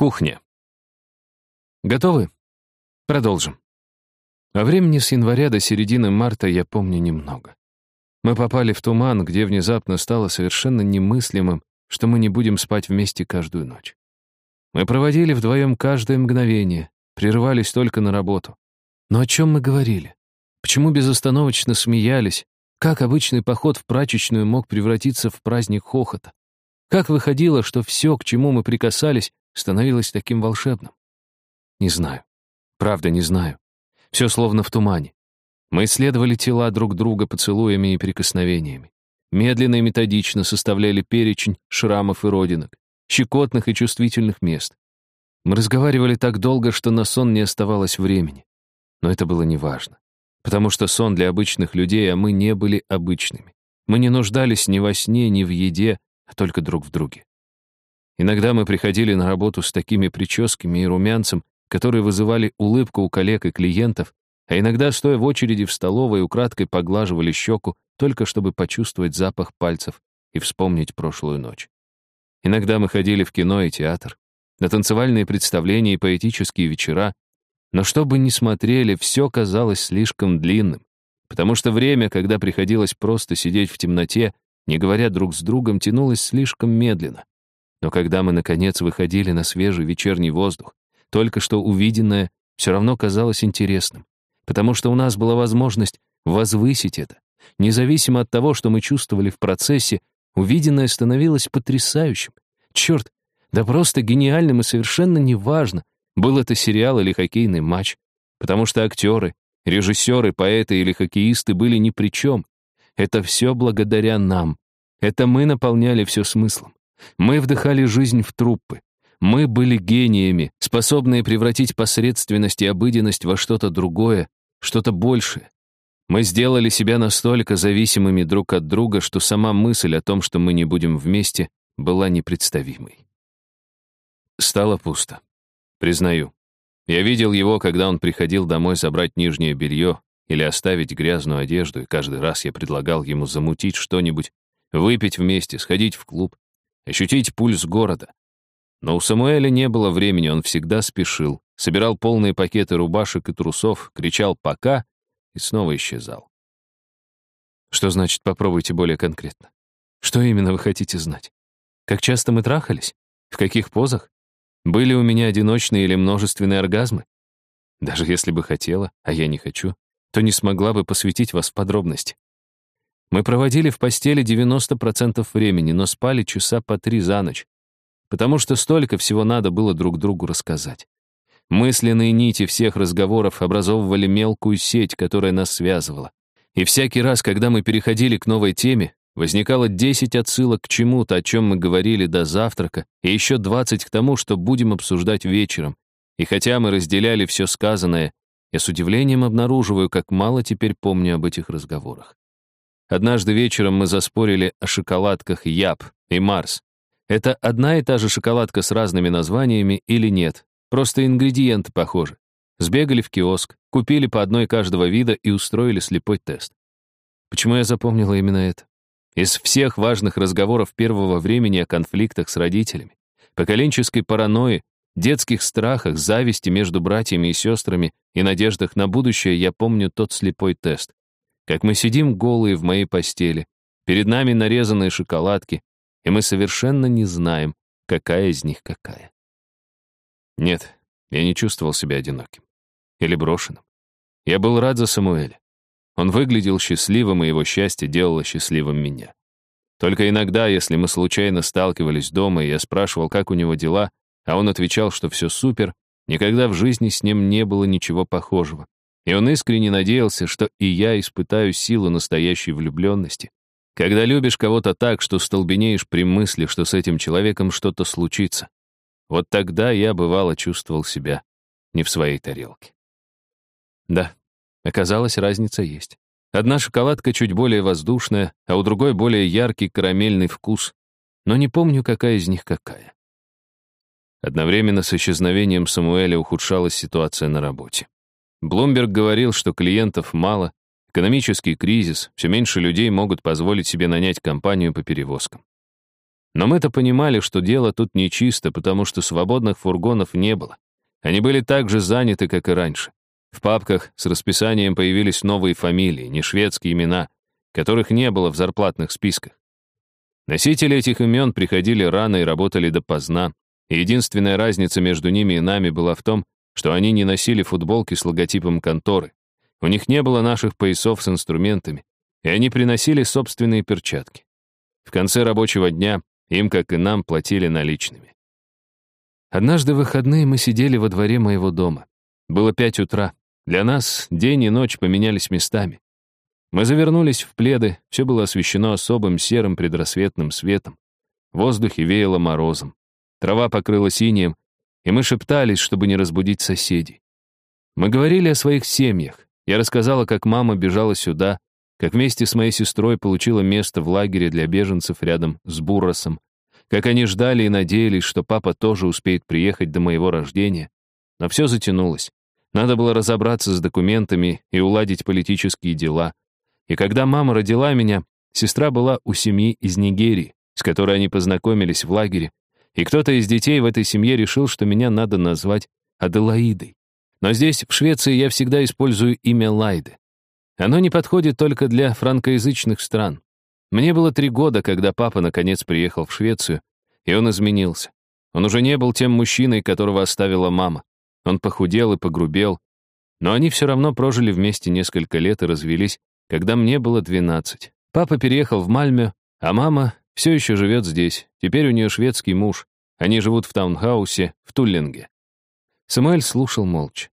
Кухня. Готовы? Продолжим. О времени с января до середины марта я помню немного. Мы попали в туман, где внезапно стало совершенно немыслимым, что мы не будем спать вместе каждую ночь. Мы проводили вдвоем каждое мгновение, прерывались только на работу. Но о чем мы говорили? Почему безостановочно смеялись? Как обычный поход в прачечную мог превратиться в праздник хохота? Как выходило, что все, к чему мы прикасались, становилось таким волшебным? Не знаю. Правда, не знаю. Все словно в тумане. Мы исследовали тела друг друга поцелуями и прикосновениями. Медленно и методично составляли перечень шрамов и родинок, щекотных и чувствительных мест. Мы разговаривали так долго, что на сон не оставалось времени. Но это было неважно. Потому что сон для обычных людей, а мы не были обычными. Мы не нуждались ни во сне, ни в еде, а только друг в друге. Иногда мы приходили на работу с такими прическами и румянцем, которые вызывали улыбку у коллег и клиентов, а иногда, стоя в очереди в столовой, украдкой поглаживали щеку, только чтобы почувствовать запах пальцев и вспомнить прошлую ночь. Иногда мы ходили в кино и театр, на танцевальные представления и поэтические вечера, но что бы ни смотрели, все казалось слишком длинным, потому что время, когда приходилось просто сидеть в темноте, не говоря друг с другом, тянулось слишком медленно. Но когда мы, наконец, выходили на свежий вечерний воздух, только что увиденное все равно казалось интересным, потому что у нас была возможность возвысить это. Независимо от того, что мы чувствовали в процессе, увиденное становилось потрясающим. Черт, да просто гениальным и совершенно неважно, был это сериал или хоккейный матч, потому что актеры, режиссеры, поэты или хоккеисты были ни при чем. Это все благодаря нам. Это мы наполняли все смыслом. Мы вдыхали жизнь в труппы. Мы были гениями, способные превратить посредственность и обыденность во что-то другое, что-то большее. Мы сделали себя настолько зависимыми друг от друга, что сама мысль о том, что мы не будем вместе, была непредставимой. Стало пусто. Признаю. Я видел его, когда он приходил домой забрать нижнее белье или оставить грязную одежду, и каждый раз я предлагал ему замутить что-нибудь, выпить вместе, сходить в клуб ощутить пульс города. Но у Самуэля не было времени, он всегда спешил, собирал полные пакеты рубашек и трусов, кричал «пока» и снова исчезал. Что значит «попробуйте более конкретно»? Что именно вы хотите знать? Как часто мы трахались? В каких позах? Были у меня одиночные или множественные оргазмы? Даже если бы хотела, а я не хочу, то не смогла бы посвятить вас в подробности. Мы проводили в постели 90% времени, но спали часа по три за ночь, потому что столько всего надо было друг другу рассказать. Мысленные нити всех разговоров образовывали мелкую сеть, которая нас связывала. И всякий раз, когда мы переходили к новой теме, возникало 10 отсылок к чему-то, о чем мы говорили до завтрака, и еще 20 к тому, что будем обсуждать вечером. И хотя мы разделяли все сказанное, я с удивлением обнаруживаю, как мало теперь помню об этих разговорах. Однажды вечером мы заспорили о шоколадках Яб и Марс. Это одна и та же шоколадка с разными названиями или нет? Просто ингредиенты похожи. Сбегали в киоск, купили по одной каждого вида и устроили слепой тест. Почему я запомнила именно это? Из всех важных разговоров первого времени о конфликтах с родителями, поколенческой паранойи, детских страхах, зависти между братьями и сестрами и надеждах на будущее я помню тот слепой тест как мы сидим голые в моей постели, перед нами нарезанные шоколадки, и мы совершенно не знаем, какая из них какая. Нет, я не чувствовал себя одиноким или брошенным. Я был рад за Самуэля. Он выглядел счастливым, и его счастье делало счастливым меня. Только иногда, если мы случайно сталкивались дома, и я спрашивал, как у него дела, а он отвечал, что все супер, никогда в жизни с ним не было ничего похожего. И он искренне надеялся, что и я испытаю силу настоящей влюбленности. Когда любишь кого-то так, что столбенеешь при мысли, что с этим человеком что-то случится. Вот тогда я, бывало, чувствовал себя не в своей тарелке. Да, оказалось, разница есть. Одна шоколадка чуть более воздушная, а у другой более яркий карамельный вкус. Но не помню, какая из них какая. Одновременно с исчезновением Самуэля ухудшалась ситуация на работе. Блумберг говорил, что клиентов мало, экономический кризис, все меньше людей могут позволить себе нанять компанию по перевозкам. Но мы-то понимали, что дело тут нечисто, потому что свободных фургонов не было. Они были так же заняты, как и раньше. В папках с расписанием появились новые фамилии, не шведские имена, которых не было в зарплатных списках. Носители этих имен приходили рано и работали допоздна, и единственная разница между ними и нами была в том, что они не носили футболки с логотипом конторы. У них не было наших поясов с инструментами, и они приносили собственные перчатки. В конце рабочего дня им, как и нам, платили наличными. Однажды в выходные мы сидели во дворе моего дома. Было пять утра. Для нас день и ночь поменялись местами. Мы завернулись в пледы, все было освещено особым серым предрассветным светом. В воздухе веяло морозом. Трава покрыла синим, и мы шептались, чтобы не разбудить соседей. Мы говорили о своих семьях. Я рассказала, как мама бежала сюда, как вместе с моей сестрой получила место в лагере для беженцев рядом с Бурросом, как они ждали и надеялись, что папа тоже успеет приехать до моего рождения. Но все затянулось. Надо было разобраться с документами и уладить политические дела. И когда мама родила меня, сестра была у семьи из Нигерии, с которой они познакомились в лагере, и кто-то из детей в этой семье решил, что меня надо назвать Аделаидой. Но здесь, в Швеции, я всегда использую имя Лайды. Оно не подходит только для франкоязычных стран. Мне было три года, когда папа наконец приехал в Швецию, и он изменился. Он уже не был тем мужчиной, которого оставила мама. Он похудел и погрубел, но они все равно прожили вместе несколько лет и развелись, когда мне было 12. Папа переехал в Мальме, а мама все еще живет здесь. Теперь у нее шведский муж. Они живут в таунхаусе в Туллинге. Самуэль слушал молча.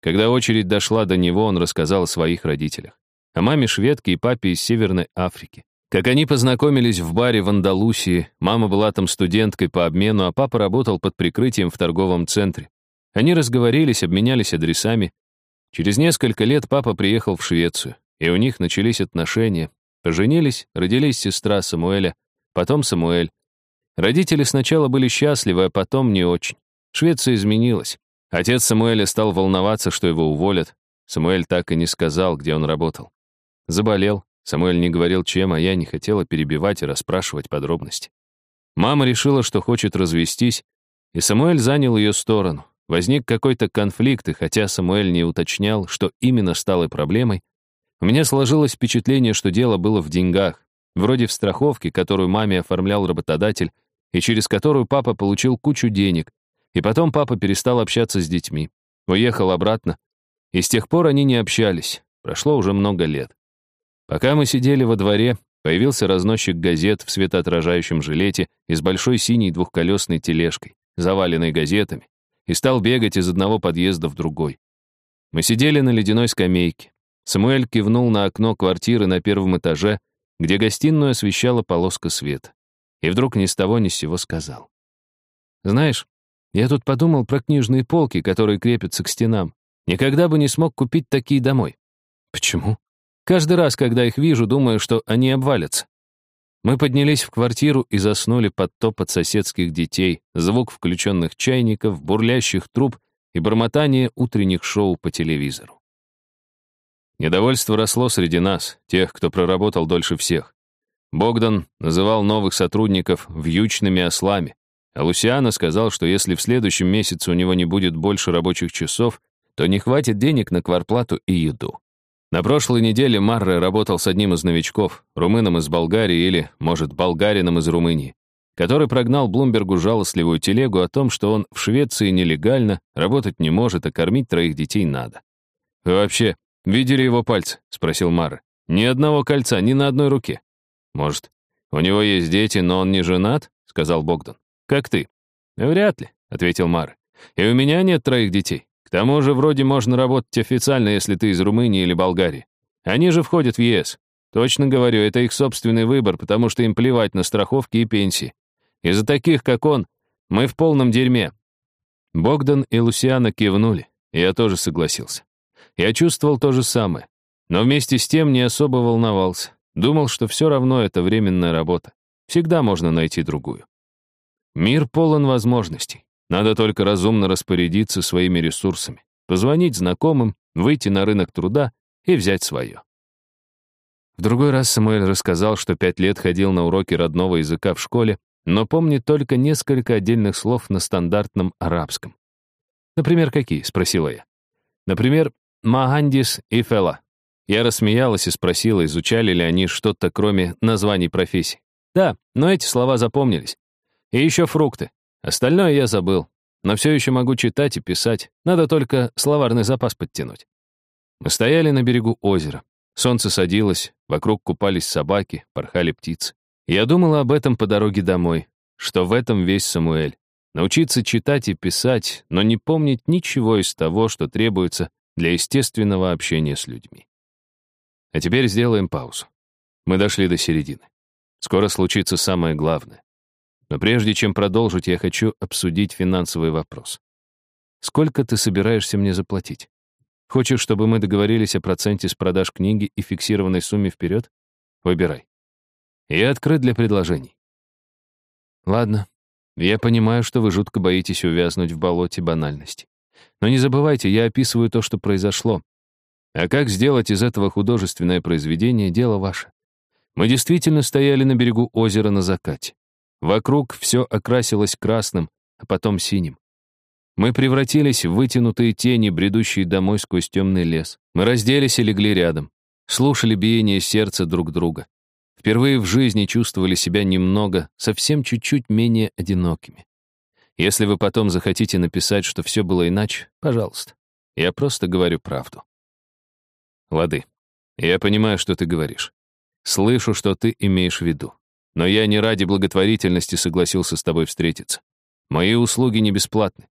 Когда очередь дошла до него, он рассказал о своих родителях. О маме шведке и папе из Северной Африки. Как они познакомились в баре в Андалусии, мама была там студенткой по обмену, а папа работал под прикрытием в торговом центре. Они разговорились, обменялись адресами. Через несколько лет папа приехал в Швецию, и у них начались отношения. Поженились, родились сестра Самуэля, потом Самуэль. Родители сначала были счастливы, а потом не очень. Швеция изменилась. Отец Самуэля стал волноваться, что его уволят. Самуэль так и не сказал, где он работал. Заболел. Самуэль не говорил, чем, а я не хотела перебивать и расспрашивать подробности. Мама решила, что хочет развестись, и Самуэль занял ее сторону. Возник какой-то конфликт, и хотя Самуэль не уточнял, что именно стало проблемой, у меня сложилось впечатление, что дело было в деньгах, вроде в страховке, которую маме оформлял работодатель, и через которую папа получил кучу денег, и потом папа перестал общаться с детьми, уехал обратно, и с тех пор они не общались, прошло уже много лет. Пока мы сидели во дворе, появился разносчик газет в светоотражающем жилете и с большой синей двухколесной тележкой, заваленной газетами, и стал бегать из одного подъезда в другой. Мы сидели на ледяной скамейке. Самуэль кивнул на окно квартиры на первом этаже, где гостиную освещала полоска света. И вдруг ни с того ни с сего сказал. «Знаешь, я тут подумал про книжные полки, которые крепятся к стенам. Никогда бы не смог купить такие домой». «Почему?» «Каждый раз, когда их вижу, думаю, что они обвалятся. Мы поднялись в квартиру и заснули под топот соседских детей, звук включенных чайников, бурлящих труб и бормотание утренних шоу по телевизору. Недовольство росло среди нас, тех, кто проработал дольше всех. Богдан называл новых сотрудников «вьючными ослами», а Лусиана сказал, что если в следующем месяце у него не будет больше рабочих часов, то не хватит денег на кварплату и еду. На прошлой неделе Марре работал с одним из новичков, румыном из Болгарии или, может, болгарином из Румынии, который прогнал Блумбергу жалостливую телегу о том, что он в Швеции нелегально, работать не может, а кормить троих детей надо. «Вы вообще видели его пальцы?» — спросил Марре. «Ни одного кольца, ни на одной руке». «Может, у него есть дети, но он не женат?» — сказал Богдан. «Как ты?» «Вряд ли», — ответил Марре. «И у меня нет троих детей. К тому же вроде можно работать официально, если ты из Румынии или Болгарии. Они же входят в ЕС. Точно говорю, это их собственный выбор, потому что им плевать на страховки и пенсии. Из-за таких, как он, мы в полном дерьме. Богдан и Лусиана кивнули, и я тоже согласился. Я чувствовал то же самое, но вместе с тем не особо волновался. Думал, что все равно это временная работа. Всегда можно найти другую. Мир полон возможностей. Надо только разумно распорядиться своими ресурсами, позвонить знакомым, выйти на рынок труда и взять свое. В другой раз Самуэль рассказал, что пять лет ходил на уроки родного языка в школе, но помнит только несколько отдельных слов на стандартном арабском. «Например, какие?» — спросила я. «Например, «Магандис» и «Фела». Я рассмеялась и спросила, изучали ли они что-то, кроме названий профессий. Да, но эти слова запомнились. И еще фрукты. Остальное я забыл. Но все еще могу читать и писать. Надо только словарный запас подтянуть. Мы стояли на берегу озера. Солнце садилось, вокруг купались собаки, порхали птицы. Я думала об этом по дороге домой, что в этом весь Самуэль. Научиться читать и писать, но не помнить ничего из того, что требуется для естественного общения с людьми. А теперь сделаем паузу. Мы дошли до середины. Скоро случится самое главное. Но прежде чем продолжить, я хочу обсудить финансовый вопрос. Сколько ты собираешься мне заплатить? Хочешь, чтобы мы договорились о проценте с продаж книги и фиксированной сумме вперед? Выбирай. Я открыт для предложений. Ладно. Я понимаю, что вы жутко боитесь увязнуть в болоте банальности. Но не забывайте, я описываю то, что произошло. А как сделать из этого художественное произведение — дело ваше. Мы действительно стояли на берегу озера на закате. Вокруг все окрасилось красным, а потом синим. Мы превратились в вытянутые тени, бредущие домой сквозь темный лес. Мы разделись и легли рядом, слушали биение сердца друг друга. Впервые в жизни чувствовали себя немного, совсем чуть-чуть менее одинокими. Если вы потом захотите написать, что все было иначе, пожалуйста. Я просто говорю правду. Лады. Я понимаю, что ты говоришь. Слышу, что ты имеешь в виду. Но я не ради благотворительности согласился с тобой встретиться. Мои услуги не бесплатны.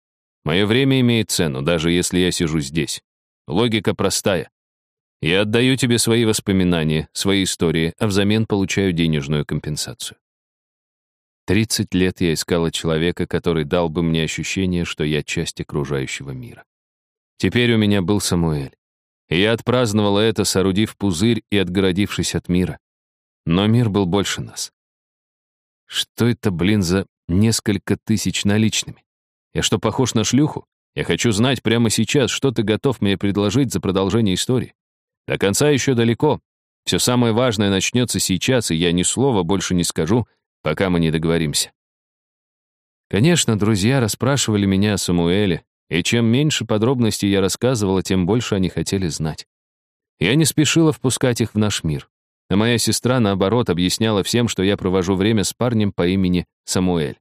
Мое время имеет цену, даже если я сижу здесь. Логика простая. Я отдаю тебе свои воспоминания, свои истории, а взамен получаю денежную компенсацию. Тридцать лет я искала человека, который дал бы мне ощущение, что я часть окружающего мира. Теперь у меня был Самуэль. И я отпраздновала это, соорудив пузырь и отгородившись от мира. Но мир был больше нас. Что это, блин, за несколько тысяч наличными? Я что, похож на шлюху? Я хочу знать прямо сейчас, что ты готов мне предложить за продолжение истории. До конца еще далеко. Все самое важное начнется сейчас, и я ни слова больше не скажу, пока мы не договоримся. Конечно, друзья расспрашивали меня о Самуэле, и чем меньше подробностей я рассказывала, тем больше они хотели знать. Я не спешила впускать их в наш мир. А моя сестра, наоборот, объясняла всем, что я провожу время с парнем по имени Самуэль.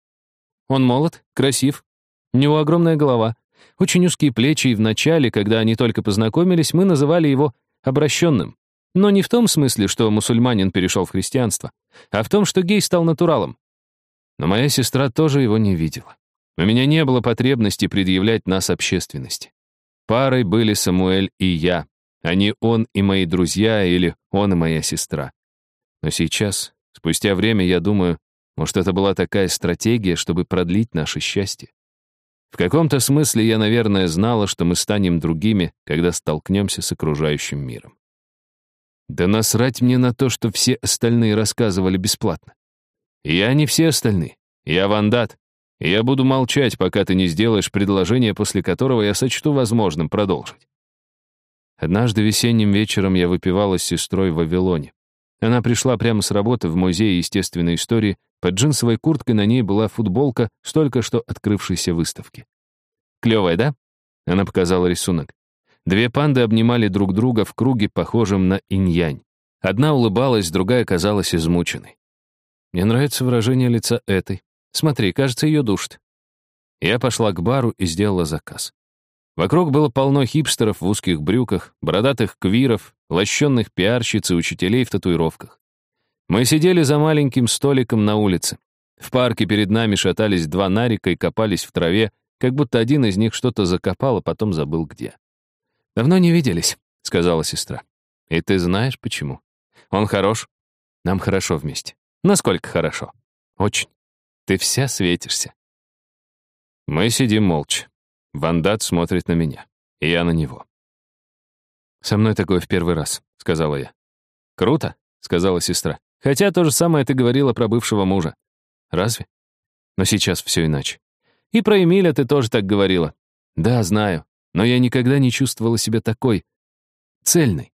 Он молод, красив, у него огромная голова, очень узкие плечи, и вначале, когда они только познакомились, мы называли его обращенным. Но не в том смысле, что мусульманин перешел в христианство, а в том, что гей стал натуралом. Но моя сестра тоже его не видела. У меня не было потребности предъявлять нас общественности. Парой были Самуэль и я, а не он и мои друзья или он и моя сестра. Но сейчас, спустя время, я думаю, может, это была такая стратегия, чтобы продлить наше счастье. В каком-то смысле я, наверное, знала, что мы станем другими, когда столкнемся с окружающим миром. Да насрать мне на то, что все остальные рассказывали бесплатно. Я не все остальные. Я вандат. Я буду молчать, пока ты не сделаешь предложение, после которого я сочту возможным продолжить. Однажды весенним вечером я выпивала с сестрой в Вавилоне. Она пришла прямо с работы в музей естественной истории под джинсовой курткой на ней была футболка с только что открывшейся выставки. «Клевая, да?» Она показала рисунок. Две панды обнимали друг друга в круге, похожем на инь-янь. Одна улыбалась, другая казалась измученной. Мне нравится выражение лица этой. Смотри, кажется, ее душит. Я пошла к бару и сделала заказ. Вокруг было полно хипстеров в узких брюках, бородатых квиров, лощенных пиарщиц и учителей в татуировках. Мы сидели за маленьким столиком на улице. В парке перед нами шатались два нарика и копались в траве, как будто один из них что-то закопал, а потом забыл где. «Давно не виделись», — сказала сестра. «И ты знаешь, почему? Он хорош. Нам хорошо вместе. Насколько хорошо? Очень. Ты вся светишься». Мы сидим молча. Вандат смотрит на меня, и я на него. «Со мной такое в первый раз», — сказала я. «Круто», — сказала сестра. Хотя то же самое ты говорила про бывшего мужа. Разве? Но сейчас все иначе. И про Эмиля ты тоже так говорила. Да, знаю. Но я никогда не чувствовала себя такой цельной.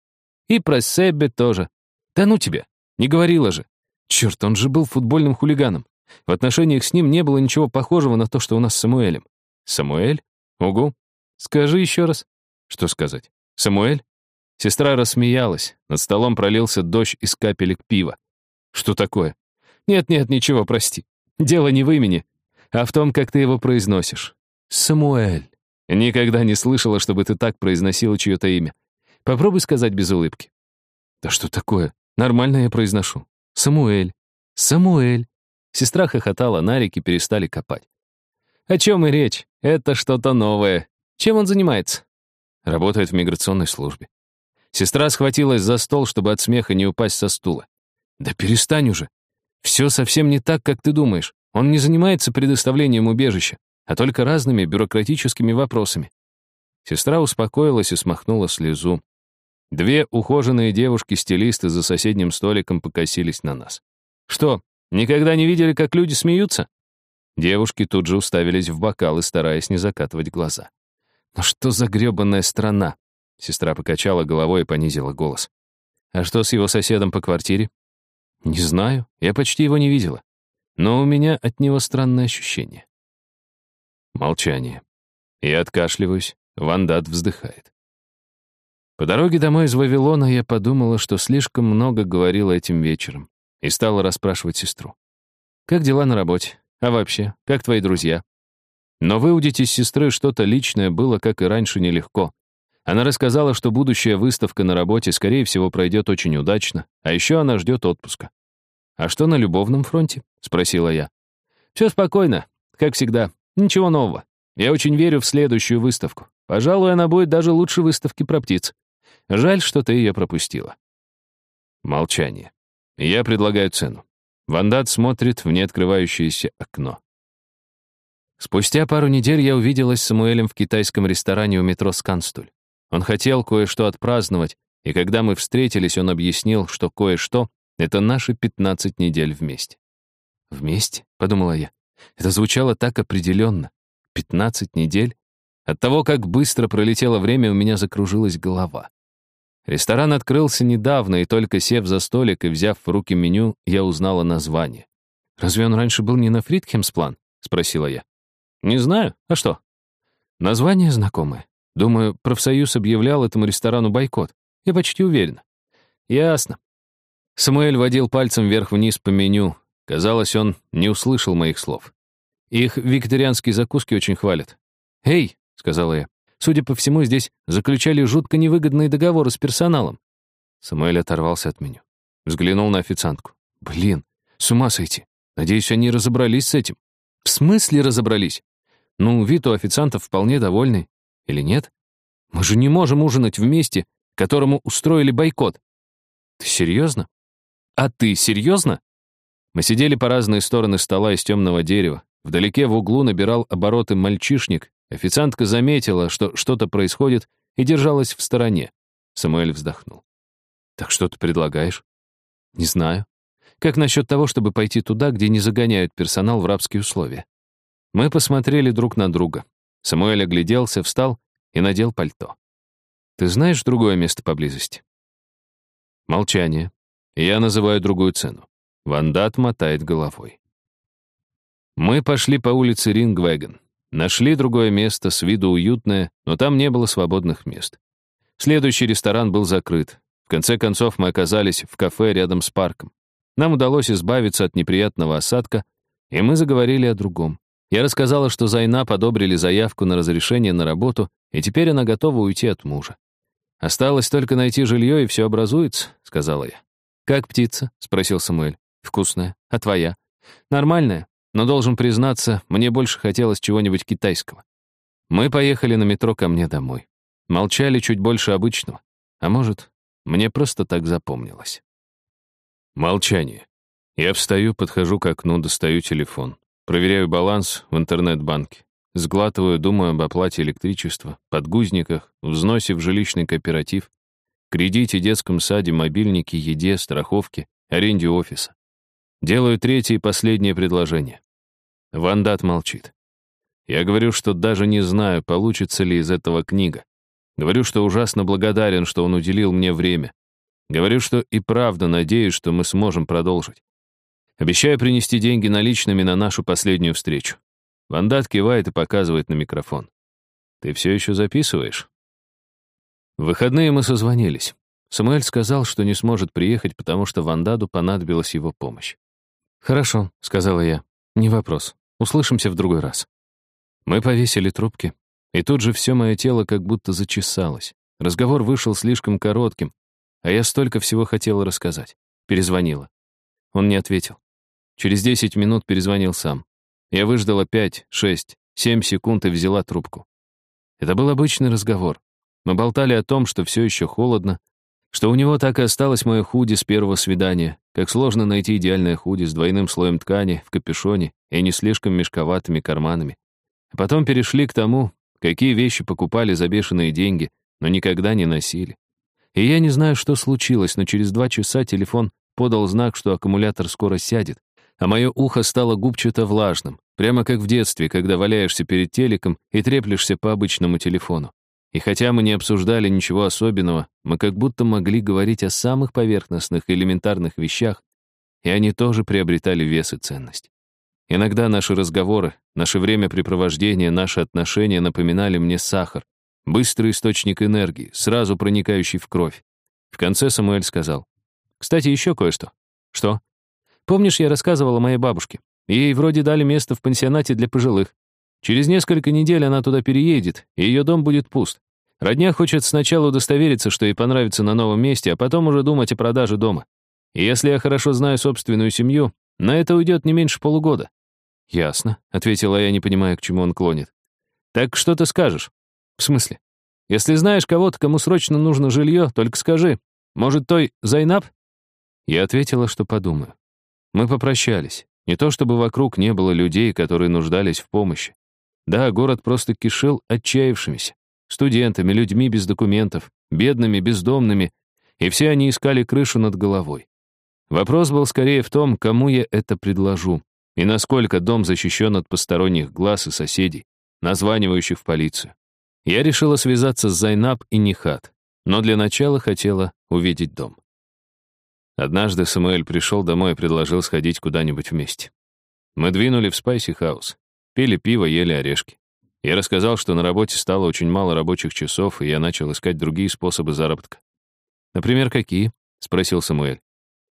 И про Себе тоже. Да ну тебе, не говорила же. Черт, он же был футбольным хулиганом. В отношениях с ним не было ничего похожего на то, что у нас с Самуэлем. Самуэль? Угу. Скажи еще раз. Что сказать? Самуэль? Сестра рассмеялась. Над столом пролился дождь из капелек пива. Что такое? Нет-нет, ничего, прости. Дело не в имени, а в том, как ты его произносишь. Самуэль. Никогда не слышала, чтобы ты так произносила чье-то имя. Попробуй сказать без улыбки. Да что такое? Нормально я произношу. Самуэль. Самуэль. Сестра хохотала, нарики перестали копать. О чем и речь? Это что-то новое. Чем он занимается? Работает в миграционной службе. Сестра схватилась за стол, чтобы от смеха не упасть со стула. Да перестань уже. Все совсем не так, как ты думаешь. Он не занимается предоставлением убежища, а только разными бюрократическими вопросами. Сестра успокоилась и смахнула слезу. Две ухоженные девушки-стилисты за соседним столиком покосились на нас. Что, никогда не видели, как люди смеются? Девушки тут же уставились в бокалы, стараясь не закатывать глаза. «Ну что за грёбаная страна?» Сестра покачала головой и понизила голос. «А что с его соседом по квартире?» «Не знаю, я почти его не видела. Но у меня от него странное ощущение». Молчание. Я откашливаюсь, Вандат вздыхает. По дороге домой из Вавилона я подумала, что слишком много говорила этим вечером, и стала расспрашивать сестру. «Как дела на работе? А вообще, как твои друзья?» Но выудить из сестры что-то личное было, как и раньше, нелегко. Она рассказала, что будущая выставка на работе, скорее всего, пройдет очень удачно, а еще она ждет отпуска. «А что на любовном фронте?» — спросила я. «Все спокойно, как всегда. Ничего нового. Я очень верю в следующую выставку. Пожалуй, она будет даже лучше выставки про птиц. Жаль, что ты ее пропустила». Молчание. Я предлагаю цену. Вандат смотрит в неоткрывающееся окно. Спустя пару недель я увиделась с Самуэлем в китайском ресторане у метро Сканстуль. Он хотел кое-что отпраздновать, и когда мы встретились, он объяснил, что кое-что — это наши 15 недель вместе. «Вместе?» — подумала я. Это звучало так определенно. 15 недель? От того, как быстро пролетело время, у меня закружилась голова. Ресторан открылся недавно, и только сев за столик и взяв в руки меню, я узнала название. «Разве он раньше был не на Фридхемсплан?» — спросила я. «Не знаю. А что?» «Название знакомое. Думаю, профсоюз объявлял этому ресторану бойкот. Я почти уверен. Ясно. Самуэль водил пальцем вверх-вниз по меню. Казалось, он не услышал моих слов. Их викторианские закуски очень хвалят. «Эй», — сказала я, — «судя по всему, здесь заключали жутко невыгодные договоры с персоналом». Самуэль оторвался от меню. Взглянул на официантку. «Блин, с ума сойти. Надеюсь, они разобрались с этим». «В смысле разобрались?» «Ну, вид у официантов вполне довольный. Или нет? Мы же не можем ужинать вместе, которому устроили бойкот. Ты серьезно? А ты серьезно? Мы сидели по разные стороны стола из темного дерева. Вдалеке в углу набирал обороты мальчишник. Официантка заметила, что что-то происходит, и держалась в стороне. Самуэль вздохнул. «Так что ты предлагаешь?» «Не знаю. Как насчет того, чтобы пойти туда, где не загоняют персонал в рабские условия?» Мы посмотрели друг на друга. Самуэль огляделся, встал и надел пальто. «Ты знаешь другое место поблизости?» Молчание. Я называю другую цену. Вандат мотает головой. Мы пошли по улице Рингвеген. Нашли другое место, с виду уютное, но там не было свободных мест. Следующий ресторан был закрыт. В конце концов мы оказались в кафе рядом с парком. Нам удалось избавиться от неприятного осадка, и мы заговорили о другом. Я рассказала, что Зайна подобрили заявку на разрешение на работу, и теперь она готова уйти от мужа. «Осталось только найти жилье, и все образуется», — сказала я. «Как птица?» — спросил Самуэль. «Вкусная. А твоя?» «Нормальная, но, должен признаться, мне больше хотелось чего-нибудь китайского». Мы поехали на метро ко мне домой. Молчали чуть больше обычного. А может, мне просто так запомнилось. Молчание. Я встаю, подхожу к окну, достаю телефон. Проверяю баланс в интернет-банке. Сглатываю, думаю об оплате электричества, подгузниках, взносе в жилищный кооператив, кредите, детском саде, мобильнике, еде, страховке, аренде офиса. Делаю третье и последнее предложение. Вандат молчит. Я говорю, что даже не знаю, получится ли из этого книга. Говорю, что ужасно благодарен, что он уделил мне время. Говорю, что и правда надеюсь, что мы сможем продолжить. Обещаю принести деньги наличными на нашу последнюю встречу. Вандат кивает и показывает на микрофон. Ты все еще записываешь? В выходные мы созвонились. Самуэль сказал, что не сможет приехать, потому что Вандаду понадобилась его помощь. «Хорошо», — сказала я. «Не вопрос. Услышимся в другой раз». Мы повесили трубки, и тут же все мое тело как будто зачесалось. Разговор вышел слишком коротким, а я столько всего хотела рассказать. Перезвонила. Он не ответил. Через десять минут перезвонил сам. Я выждала пять, шесть, семь секунд и взяла трубку. Это был обычный разговор. Мы болтали о том, что все еще холодно, что у него так и осталось мое худи с первого свидания, как сложно найти идеальное худи с двойным слоем ткани, в капюшоне и не слишком мешковатыми карманами. А потом перешли к тому, какие вещи покупали за бешеные деньги, но никогда не носили. И я не знаю, что случилось, но через два часа телефон подал знак, что аккумулятор скоро сядет, а мое ухо стало губчато-влажным, прямо как в детстве, когда валяешься перед телеком и треплешься по обычному телефону. И хотя мы не обсуждали ничего особенного, мы как будто могли говорить о самых поверхностных элементарных вещах, и они тоже приобретали вес и ценность. Иногда наши разговоры, наше времяпрепровождение, наши отношения напоминали мне сахар, быстрый источник энергии, сразу проникающий в кровь. В конце Самуэль сказал, «Кстати, еще кое-что». «Что?» «Помнишь, я рассказывала моей бабушке? Ей вроде дали место в пансионате для пожилых. Через несколько недель она туда переедет, и ее дом будет пуст. Родня хочет сначала удостовериться, что ей понравится на новом месте, а потом уже думать о продаже дома. И если я хорошо знаю собственную семью, на это уйдет не меньше полугода». «Ясно», — ответила я, не понимая, к чему он клонит. «Так что ты скажешь?» «В смысле? Если знаешь кого-то, кому срочно нужно жилье, только скажи. Может, той Зайнаб?» Я ответила, что подумаю. Мы попрощались. Не то чтобы вокруг не было людей, которые нуждались в помощи. Да, город просто кишел отчаявшимися. Студентами, людьми без документов, бедными, бездомными, и все они искали крышу над головой. Вопрос был скорее в том, кому я это предложу, и насколько дом защищен от посторонних глаз и соседей, названивающих в полицию. Я решила связаться с Зайнаб и Нихат, но для начала хотела увидеть дом. Однажды Самуэль пришел домой и предложил сходить куда-нибудь вместе. Мы двинули в Спайси Хаус. Пили пиво, ели орешки. Я рассказал, что на работе стало очень мало рабочих часов, и я начал искать другие способы заработка. «Например, какие?» — спросил Самуэль.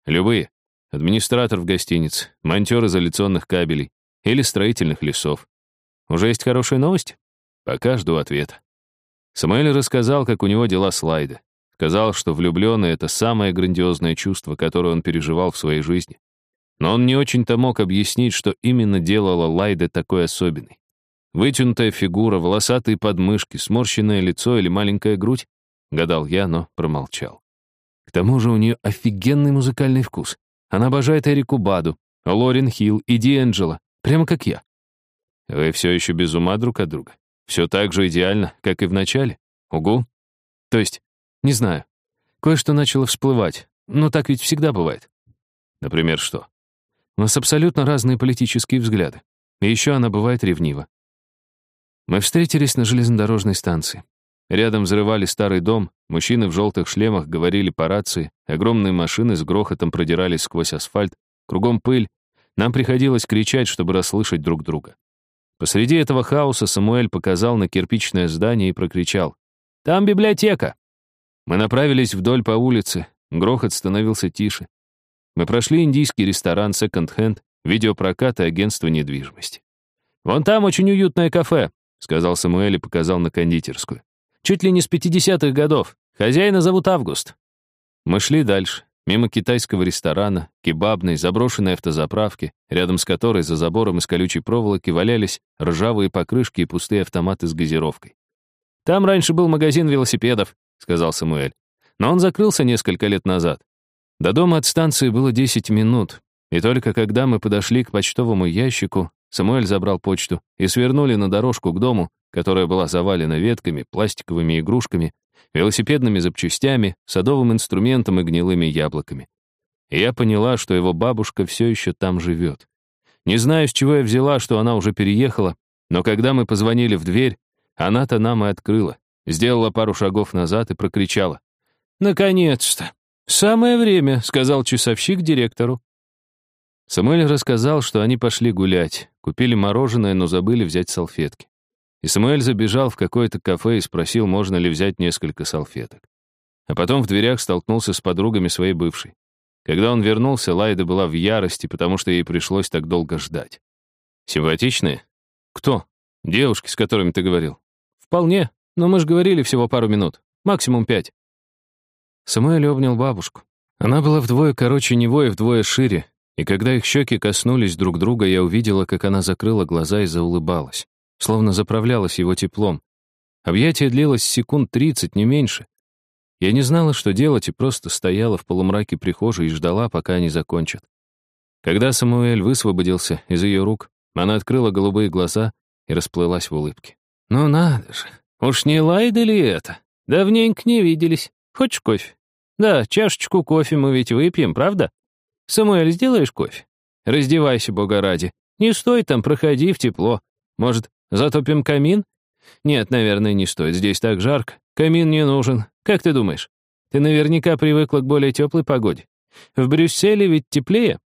«Любые. Администратор в гостинице, монтер изоляционных кабелей или строительных лесов. Уже есть хорошие новости?» Пока жду ответа. Самуэль рассказал, как у него дела с Лайдой. Сказал, что влюбленный — это самое грандиозное чувство, которое он переживал в своей жизни. Но он не очень-то мог объяснить, что именно делало Лайде такой особенной. Вытянутая фигура, волосатые подмышки, сморщенное лицо или маленькая грудь? Гадал я, но промолчал. К тому же у нее офигенный музыкальный вкус. Она обожает Эрику Баду, Лорен Хилл и Диэнджело, прямо как я. Вы все еще без ума друг от друга? Все так же идеально, как и в начале? Угу. То есть, не знаю. Кое-что начало всплывать, но так ведь всегда бывает. Например, что? У нас абсолютно разные политические взгляды. И еще она бывает ревнива. Мы встретились на железнодорожной станции. Рядом взрывали старый дом, мужчины в желтых шлемах говорили по рации, огромные машины с грохотом продирались сквозь асфальт, кругом пыль. Нам приходилось кричать, чтобы расслышать друг друга. Посреди этого хаоса Самуэль показал на кирпичное здание и прокричал. «Там библиотека!» Мы направились вдоль по улице, грохот становился тише. Мы прошли индийский ресторан секонд-хенд, видеопрокат и агентство недвижимости. «Вон там очень уютное кафе», — сказал Самуэль и показал на кондитерскую. «Чуть ли не с 50-х годов. Хозяина зовут Август». Мы шли дальше, мимо китайского ресторана, кебабной, заброшенной автозаправки, рядом с которой за забором из колючей проволоки валялись ржавые покрышки и пустые автоматы с газировкой. «Там раньше был магазин велосипедов», — сказал Самуэль. «Но он закрылся несколько лет назад. До дома от станции было 10 минут, и только когда мы подошли к почтовому ящику, Самуэль забрал почту и свернули на дорожку к дому, которая была завалена ветками, пластиковыми игрушками, велосипедными запчастями, садовым инструментом и гнилыми яблоками. И я поняла, что его бабушка все еще там живет. Не знаю, с чего я взяла, что она уже переехала, но когда мы позвонили в дверь, она-то нам и открыла, сделала пару шагов назад и прокричала. «Наконец-то!» «Самое время», — сказал часовщик директору. Самуэль рассказал, что они пошли гулять, купили мороженое, но забыли взять салфетки. И Самуэль забежал в какое-то кафе и спросил, можно ли взять несколько салфеток. А потом в дверях столкнулся с подругами своей бывшей. Когда он вернулся, Лайда была в ярости, потому что ей пришлось так долго ждать. «Симпатичные?» «Кто? Девушки, с которыми ты говорил?» «Вполне, но мы же говорили всего пару минут, максимум пять». Самуэль обнял бабушку. Она была вдвое короче него и вдвое шире, и когда их щеки коснулись друг друга, я увидела, как она закрыла глаза и заулыбалась, словно заправлялась его теплом. Объятие длилось секунд тридцать, не меньше. Я не знала, что делать, и просто стояла в полумраке прихожей и ждала, пока они закончат. Когда Самуэль высвободился из ее рук, она открыла голубые глаза и расплылась в улыбке. «Ну надо же, уж не Лайда ли это? Давненько не виделись. Хочешь кофе? Да, чашечку кофе мы ведь выпьем, правда? Самуэль, сделаешь кофе? Раздевайся, бога ради. Не стой там, проходи в тепло. Может, затопим камин? Нет, наверное, не стоит. Здесь так жарко. Камин не нужен. Как ты думаешь? Ты наверняка привыкла к более теплой погоде. В Брюсселе ведь теплее.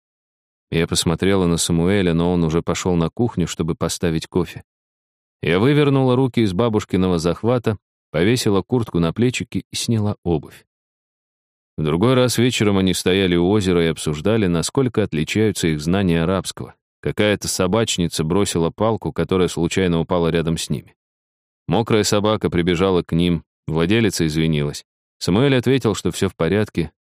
Я посмотрела на Самуэля, но он уже пошел на кухню, чтобы поставить кофе. Я вывернула руки из бабушкиного захвата, повесила куртку на плечики и сняла обувь. В другой раз вечером они стояли у озера и обсуждали, насколько отличаются их знания арабского. Какая-то собачница бросила палку, которая случайно упала рядом с ними. Мокрая собака прибежала к ним, владелица извинилась. Самуэль ответил, что все в порядке,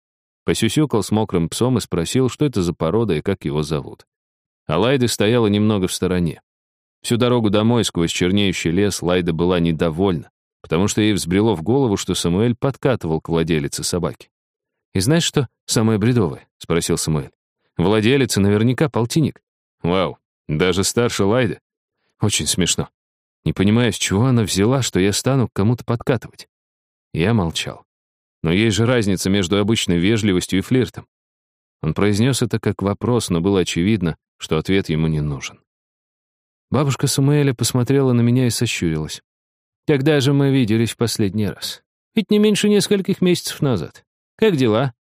посюсюкал с мокрым псом и спросил, что это за порода и как его зовут. А Лайда стояла немного в стороне. Всю дорогу домой сквозь чернеющий лес Лайда была недовольна, потому что ей взбрело в голову, что Самуэль подкатывал к владелице собаки. «И знаешь, что самое бредовое?» — спросил Самуэль. «Владелица наверняка полтинник». «Вау, даже старше Лайды?» «Очень смешно. Не понимаю, с чего она взяла, что я стану к кому-то подкатывать». Я молчал. Но есть же разница между обычной вежливостью и флиртом. Он произнес это как вопрос, но было очевидно, что ответ ему не нужен. Бабушка Самуэля посмотрела на меня и сощурилась. «Когда же мы виделись в последний раз? Ведь не меньше нескольких месяцев назад. Как дела?»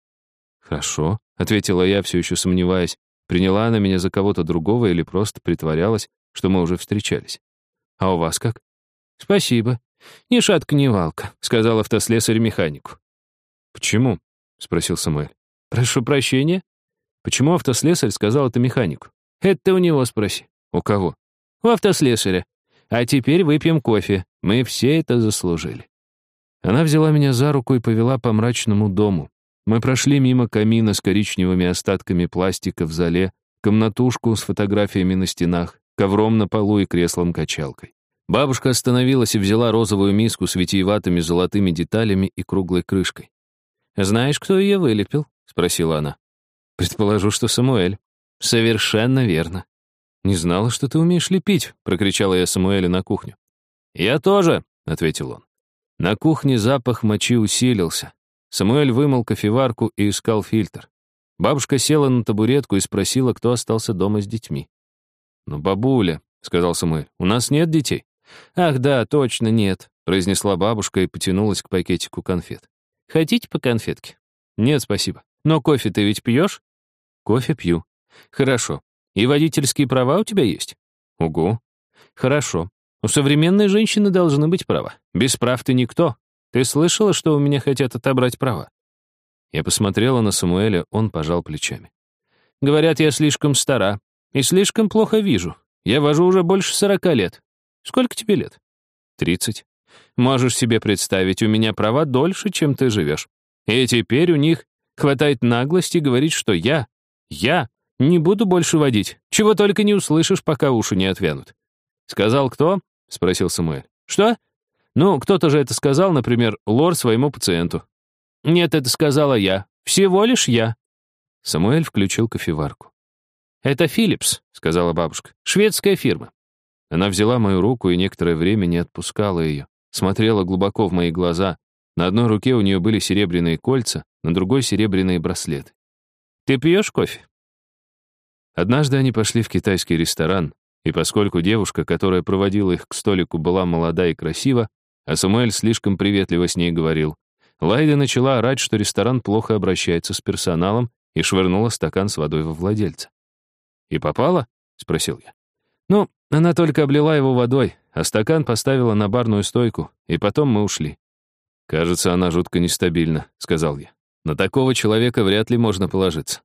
«Хорошо», — ответила я, все еще сомневаясь, приняла она меня за кого-то другого или просто притворялась, что мы уже встречались. «А у вас как?» «Спасибо. Ни шатка, ни валка», — сказал автослесарь механику. «Почему?» — спросил Самуэль. «Прошу прощения?» «Почему автослесарь сказал это механику?» «Это у него спроси». «У кого?» «У автослесаря. А теперь выпьем кофе. Мы все это заслужили». Она взяла меня за руку и повела по мрачному дому. Мы прошли мимо камина с коричневыми остатками пластика в зале, комнатушку с фотографиями на стенах, ковром на полу и креслом-качалкой. Бабушка остановилась и взяла розовую миску с витиеватыми золотыми деталями и круглой крышкой. «Знаешь, кто ее вылепил?» — спросила она. «Предположу, что Самуэль». «Совершенно верно». «Не знала, что ты умеешь лепить», — прокричала я Самуэлю на кухню. «Я тоже», — ответил он. На кухне запах мочи усилился. Самуэль вымыл кофеварку и искал фильтр. Бабушка села на табуретку и спросила, кто остался дома с детьми. «Ну, бабуля», — сказал Самуэль, — «у нас нет детей». «Ах, да, точно нет», — произнесла бабушка и потянулась к пакетику конфет. «Хотите по конфетке?» «Нет, спасибо. Но кофе ты ведь пьешь?» «Кофе пью». «Хорошо. И водительские права у тебя есть?» «Угу». «Хорошо. У современной женщины должны быть права. Без прав ты никто. Ты слышала, что у меня хотят отобрать права?» Я посмотрела на Самуэля, он пожал плечами. «Говорят, я слишком стара и слишком плохо вижу. Я вожу уже больше сорока лет. Сколько тебе лет?» «Тридцать». «Можешь себе представить, у меня права дольше, чем ты живешь. И теперь у них хватает наглости говорить, что я, я не буду больше водить, чего только не услышишь, пока уши не отвянут. Сказал кто? — спросил Самуэль. «Что? Ну, кто-то же это сказал, например, лор своему пациенту». «Нет, это сказала я. Всего лишь я». Самуэль включил кофеварку. «Это Philips», — сказала бабушка. «Шведская фирма». Она взяла мою руку и некоторое время не отпускала ее. Смотрела глубоко в мои глаза. На одной руке у нее были серебряные кольца, на другой — серебряные браслеты. «Ты пьешь кофе?» Однажды они пошли в китайский ресторан, и поскольку девушка, которая проводила их к столику, была молода и красива, а Самуэль слишком приветливо с ней говорил, Лайда начала орать, что ресторан плохо обращается с персоналом, и швырнула стакан с водой во владельца. «И попала?» — спросил я. «Ну, она только облила его водой, а стакан поставила на барную стойку, и потом мы ушли». «Кажется, она жутко нестабильна», — сказал я. «На такого человека вряд ли можно положиться».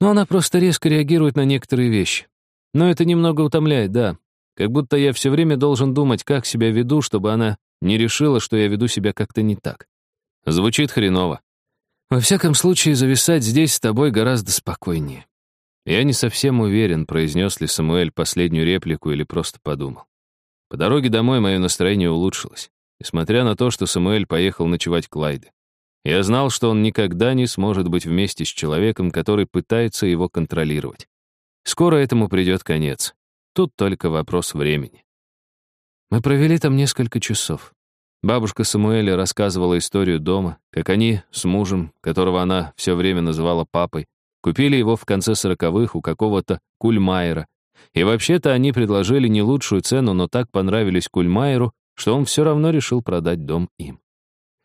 «Но она просто резко реагирует на некоторые вещи. Но это немного утомляет, да. Как будто я все время должен думать, как себя веду, чтобы она не решила, что я веду себя как-то не так. Звучит хреново. Во всяком случае, зависать здесь с тобой гораздо спокойнее. Я не совсем уверен, произнес ли Самуэль последнюю реплику или просто подумал. По дороге домой мое настроение улучшилось, несмотря на то, что Самуэль поехал ночевать к Лайде. Я знал, что он никогда не сможет быть вместе с человеком, который пытается его контролировать. Скоро этому придет конец. Тут только вопрос времени. Мы провели там несколько часов. Бабушка Самуэля рассказывала историю дома, как они с мужем, которого она все время называла папой, купили его в конце сороковых у какого-то Кульмайера. И вообще-то они предложили не лучшую цену, но так понравились Кульмайеру, что он все равно решил продать дом им.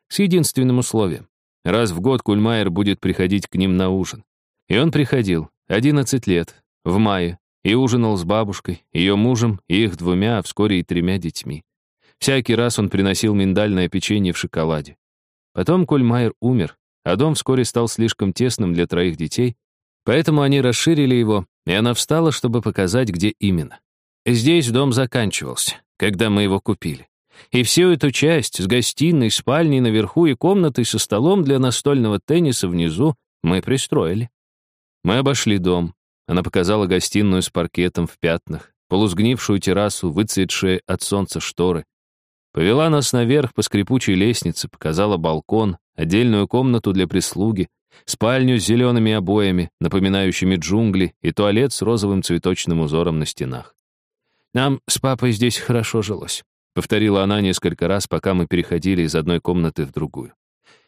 С единственным условием. Раз в год Кульмайер будет приходить к ним на ужин. И он приходил, 11 лет, в мае, и ужинал с бабушкой, ее мужем и их двумя, а вскоре и тремя детьми. Всякий раз он приносил миндальное печенье в шоколаде. Потом Кольмайер умер, а дом вскоре стал слишком тесным для троих детей, поэтому они расширили его, и она встала, чтобы показать, где именно. Здесь дом заканчивался, когда мы его купили. И всю эту часть с гостиной, спальней наверху и комнатой со столом для настольного тенниса внизу мы пристроили. Мы обошли дом, она показала гостиную с паркетом в пятнах, полусгнившую террасу, выцветшие от солнца шторы. Повела нас наверх по скрипучей лестнице, показала балкон, отдельную комнату для прислуги, спальню с зелеными обоями, напоминающими джунгли, и туалет с розовым цветочным узором на стенах. «Нам с папой здесь хорошо жилось», — повторила она несколько раз, пока мы переходили из одной комнаты в другую.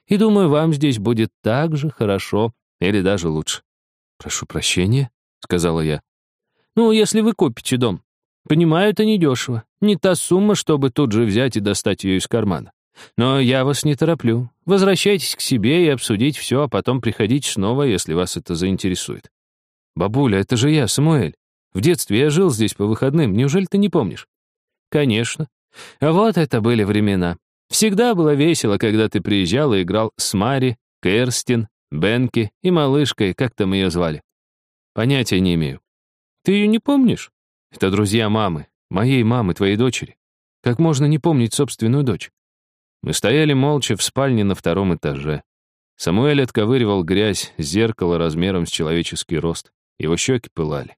«И думаю, вам здесь будет так же хорошо или даже лучше». «Прошу прощения», сказала я. «Ну, если вы купите дом. Понимаю, это недешево. Не та сумма, чтобы тут же взять и достать ее из кармана. Но я вас не тороплю. Возвращайтесь к себе и обсудить все, а потом приходите снова, если вас это заинтересует». «Бабуля, это же я, Самуэль. В детстве я жил здесь по выходным. Неужели ты не помнишь?» «Конечно. А вот это были времена. Всегда было весело, когда ты приезжал и играл с Мари, Керстин, Бенки и малышкой, как там ее звали. Понятия не имею. Ты ее не помнишь? Это друзья мамы, моей мамы, твоей дочери. Как можно не помнить собственную дочь? Мы стояли молча в спальне на втором этаже. Самуэль отковыривал грязь с зеркала размером с человеческий рост. Его щеки пылали.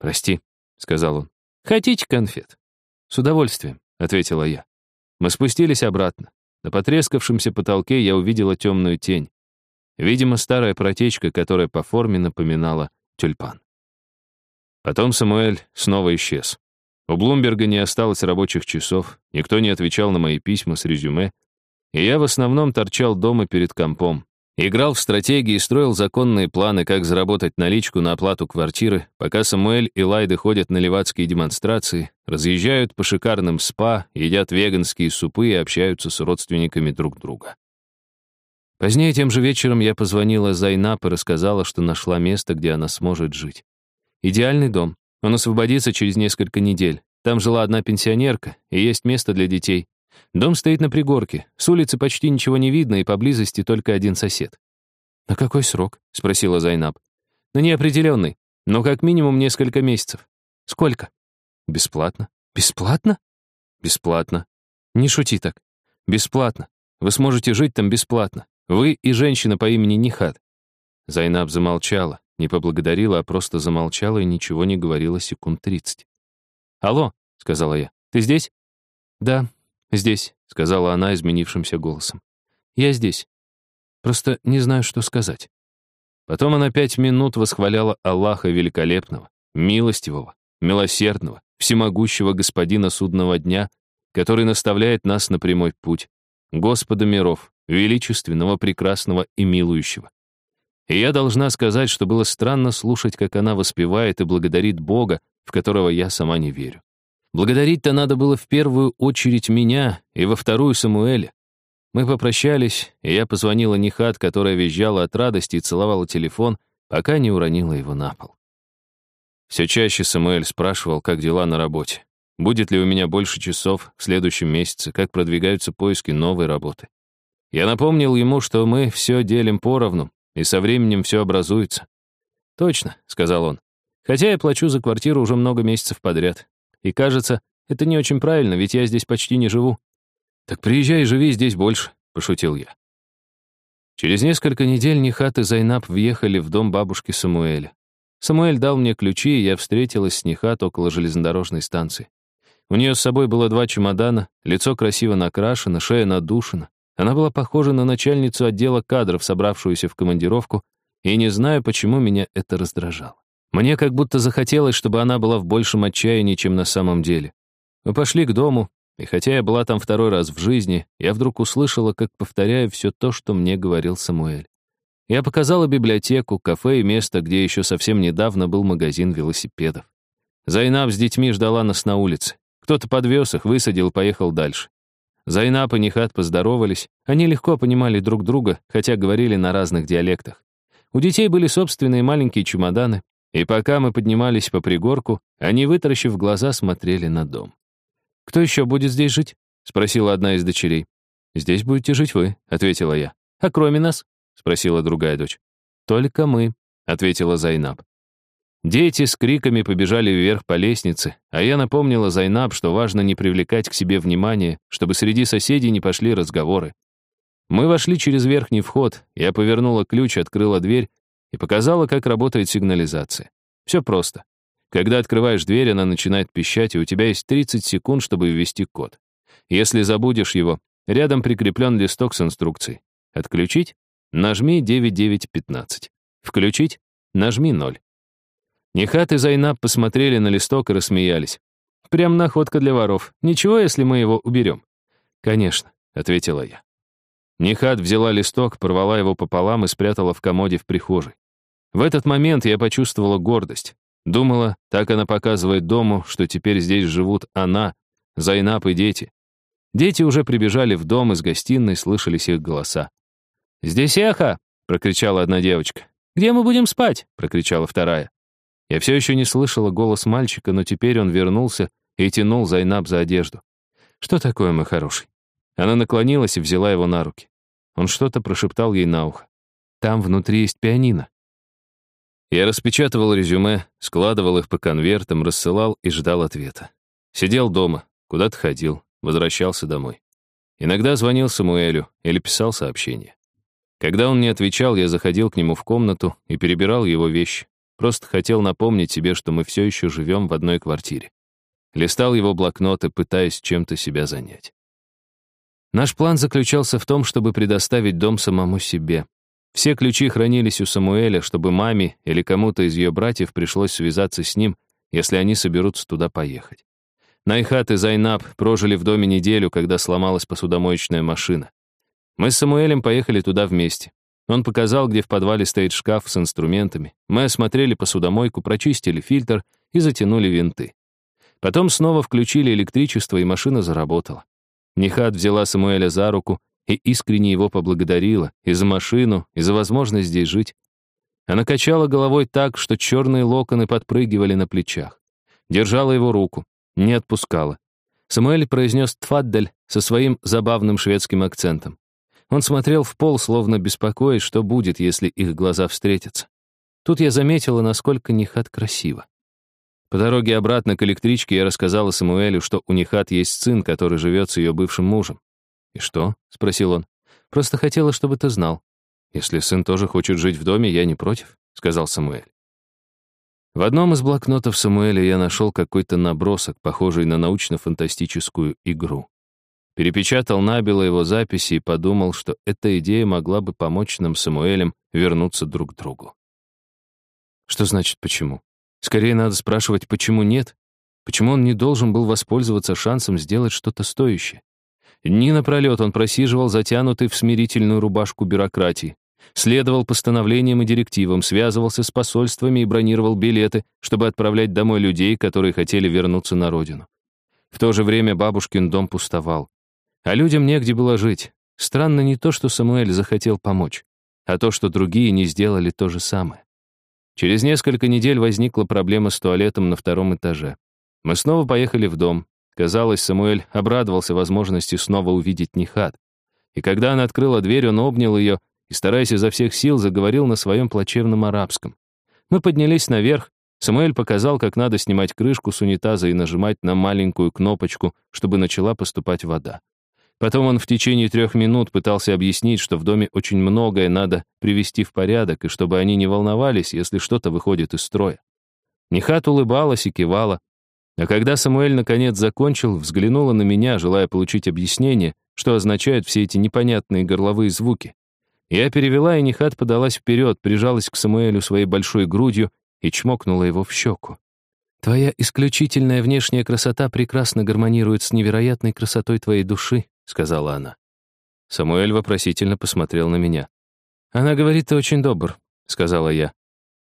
«Прости», — сказал он. «Хотите конфет?» «С удовольствием», — ответила я. Мы спустились обратно. На потрескавшемся потолке я увидела темную тень. Видимо, старая протечка, которая по форме напоминала тюльпан. Потом Самуэль снова исчез. У Блумберга не осталось рабочих часов, никто не отвечал на мои письма с резюме, и я в основном торчал дома перед компом. Играл в стратегии и строил законные планы, как заработать наличку на оплату квартиры, пока Самуэль и Лайды ходят на левацкие демонстрации, разъезжают по шикарным спа, едят веганские супы и общаются с родственниками друг друга. Позднее тем же вечером я позвонила Зайнап и рассказала, что нашла место, где она сможет жить. Идеальный дом. Он освободится через несколько недель. Там жила одна пенсионерка, и есть место для детей. Дом стоит на пригорке, с улицы почти ничего не видно, и поблизости только один сосед. «На какой срок?» — спросила Зайнаб. «На неопределенный, но как минимум несколько месяцев». «Сколько?» «Бесплатно». «Бесплатно?» «Бесплатно». «Не шути так. Бесплатно. Вы сможете жить там бесплатно. Вы и женщина по имени Нихат». Зайнаб замолчала, не поблагодарила, а просто замолчала и ничего не говорила секунд тридцать. «Алло», — сказала я, — «ты здесь?» «Да, здесь», — сказала она изменившимся голосом. «Я здесь. Просто не знаю, что сказать». Потом она пять минут восхваляла Аллаха Великолепного, Милостивого, Милосердного, Всемогущего Господина Судного Дня, который наставляет нас на прямой путь, Господа миров, величественного, прекрасного и милующего. И я должна сказать, что было странно слушать, как она воспевает и благодарит Бога, в которого я сама не верю. Благодарить-то надо было в первую очередь меня и во вторую Самуэля. Мы попрощались, и я позвонила Нихат, которая визжала от радости и целовала телефон, пока не уронила его на пол. Все чаще Самуэль спрашивал, как дела на работе. Будет ли у меня больше часов в следующем месяце, как продвигаются поиски новой работы. Я напомнил ему, что мы все делим поровну, и со временем все образуется. «Точно», — сказал он. «Хотя я плачу за квартиру уже много месяцев подряд. И кажется, это не очень правильно, ведь я здесь почти не живу». «Так приезжай и живи здесь больше», — пошутил я. Через несколько недель Нихат и Зайнаб въехали в дом бабушки Самуэля. Самуэль дал мне ключи, и я встретилась с Нихат около железнодорожной станции. У нее с собой было два чемодана, лицо красиво накрашено, шея надушена. Она была похожа на начальницу отдела кадров, собравшуюся в командировку, и не знаю, почему меня это раздражало. Мне как будто захотелось, чтобы она была в большем отчаянии, чем на самом деле. Мы пошли к дому, и хотя я была там второй раз в жизни, я вдруг услышала, как повторяю все то, что мне говорил Самуэль. Я показала библиотеку, кафе и место, где еще совсем недавно был магазин велосипедов. Зайнаб с детьми ждала нас на улице. Кто-то подвез их, высадил и поехал дальше. Зайнаб и Нихат поздоровались. Они легко понимали друг друга, хотя говорили на разных диалектах. У детей были собственные маленькие чемоданы, и пока мы поднимались по пригорку, они, вытаращив глаза, смотрели на дом. «Кто еще будет здесь жить?» — спросила одна из дочерей. «Здесь будете жить вы», — ответила я. «А кроме нас?» — спросила другая дочь. «Только мы», — ответила Зайнаб. Дети с криками побежали вверх по лестнице, а я напомнила Зайнаб, что важно не привлекать к себе внимания, чтобы среди соседей не пошли разговоры. Мы вошли через верхний вход, я повернула ключ, открыла дверь и показала, как работает сигнализация. Все просто. Когда открываешь дверь, она начинает пищать, и у тебя есть 30 секунд, чтобы ввести код. Если забудешь его, рядом прикреплен листок с инструкцией. Отключить Нажми 9915. Включить? Нажми 0. Нихат и Зайнаб посмотрели на листок и рассмеялись. Прям находка для воров. Ничего, если мы его уберем? Конечно, ответила я. Нихат взяла листок, порвала его пополам и спрятала в комоде в прихожей. В этот момент я почувствовала гордость. Думала, так она показывает дому, что теперь здесь живут она, Зайнаб и дети. Дети уже прибежали в дом, из гостиной слышались их голоса. «Здесь эхо!» — прокричала одна девочка. «Где мы будем спать?» — прокричала вторая. Я все еще не слышала голос мальчика, но теперь он вернулся и тянул Зайнаб за одежду. «Что такое, мой хороший?» Она наклонилась и взяла его на руки. Он что-то прошептал ей на ухо. «Там внутри есть пианино». Я распечатывал резюме, складывал их по конвертам, рассылал и ждал ответа. Сидел дома, куда-то ходил, возвращался домой. Иногда звонил Самуэлю или писал сообщение. Когда он не отвечал, я заходил к нему в комнату и перебирал его вещи. Просто хотел напомнить себе, что мы все еще живем в одной квартире. Листал его блокноты, пытаясь чем-то себя занять. Наш план заключался в том, чтобы предоставить дом самому себе. Все ключи хранились у Самуэля, чтобы маме или кому-то из ее братьев пришлось связаться с ним, если они соберутся туда поехать. Нихат и Зайнаб прожили в доме неделю, когда сломалась посудомоечная машина. Мы с Самуэлем поехали туда вместе. Он показал, где в подвале стоит шкаф с инструментами. Мы осмотрели посудомойку, прочистили фильтр и затянули винты. Потом снова включили электричество, и машина заработала. Нихат взяла Самуэля за руку и искренне его поблагодарила и за машину, и за возможность здесь жить. Она качала головой так, что черные локоны подпрыгивали на плечах. Держала его руку, не отпускала. Самуэль произнес «тфаддель» со своим забавным шведским акцентом. Он смотрел в пол, словно беспокоясь, что будет, если их глаза встретятся. Тут я заметила, насколько Нихат красиво. По дороге обратно к электричке я рассказала Самуэлю, что у Нихат есть сын, который живет с ее бывшим мужем. «И что?» — спросил он. «Просто хотела, чтобы ты знал. Если сын тоже хочет жить в доме, я не против», — сказал Самуэль. В одном из блокнотов Самуэля я нашел какой-то набросок, похожий на научно-фантастическую игру. Перепечатал набело его записи и подумал, что эта идея могла бы помочь нам с Самуэлем вернуться друг к другу. Что значит «почему»? Скорее надо спрашивать, почему нет? Почему он не должен был воспользоваться шансом сделать что-то стоящее? Дни напролет он просиживал затянутый в смирительную рубашку бюрократии, следовал постановлениям и директивам, связывался с посольствами и бронировал билеты, чтобы отправлять домой людей, которые хотели вернуться на родину. В то же время бабушкин дом пустовал. А людям негде было жить. Странно не то, что Самуэль захотел помочь, а то, что другие не сделали то же самое. Через несколько недель возникла проблема с туалетом на втором этаже. Мы снова поехали в дом. Казалось, Самуэль обрадовался возможности снова увидеть Нихат. И когда она открыла дверь, он обнял ее и, стараясь изо всех сил, заговорил на своем плачевном арабском. Мы поднялись наверх, Самуэль показал, как надо снимать крышку с унитаза и нажимать на маленькую кнопочку, чтобы начала поступать вода. Потом он в течение трех минут пытался объяснить, что в доме очень многое надо привести в порядок, и чтобы они не волновались, если что-то выходит из строя. Нихат улыбалась и кивала. А когда Самуэль наконец закончил, взглянула на меня, желая получить объяснение, что означают все эти непонятные горловые звуки. Я перевела, и Нихат подалась вперед, прижалась к Самуэлю своей большой грудью и чмокнула его в щеку. «Твоя исключительная внешняя красота прекрасно гармонирует с невероятной красотой твоей души», сказала она. Самуэль вопросительно посмотрел на меня. «Она говорит, ты очень добр», — сказала я.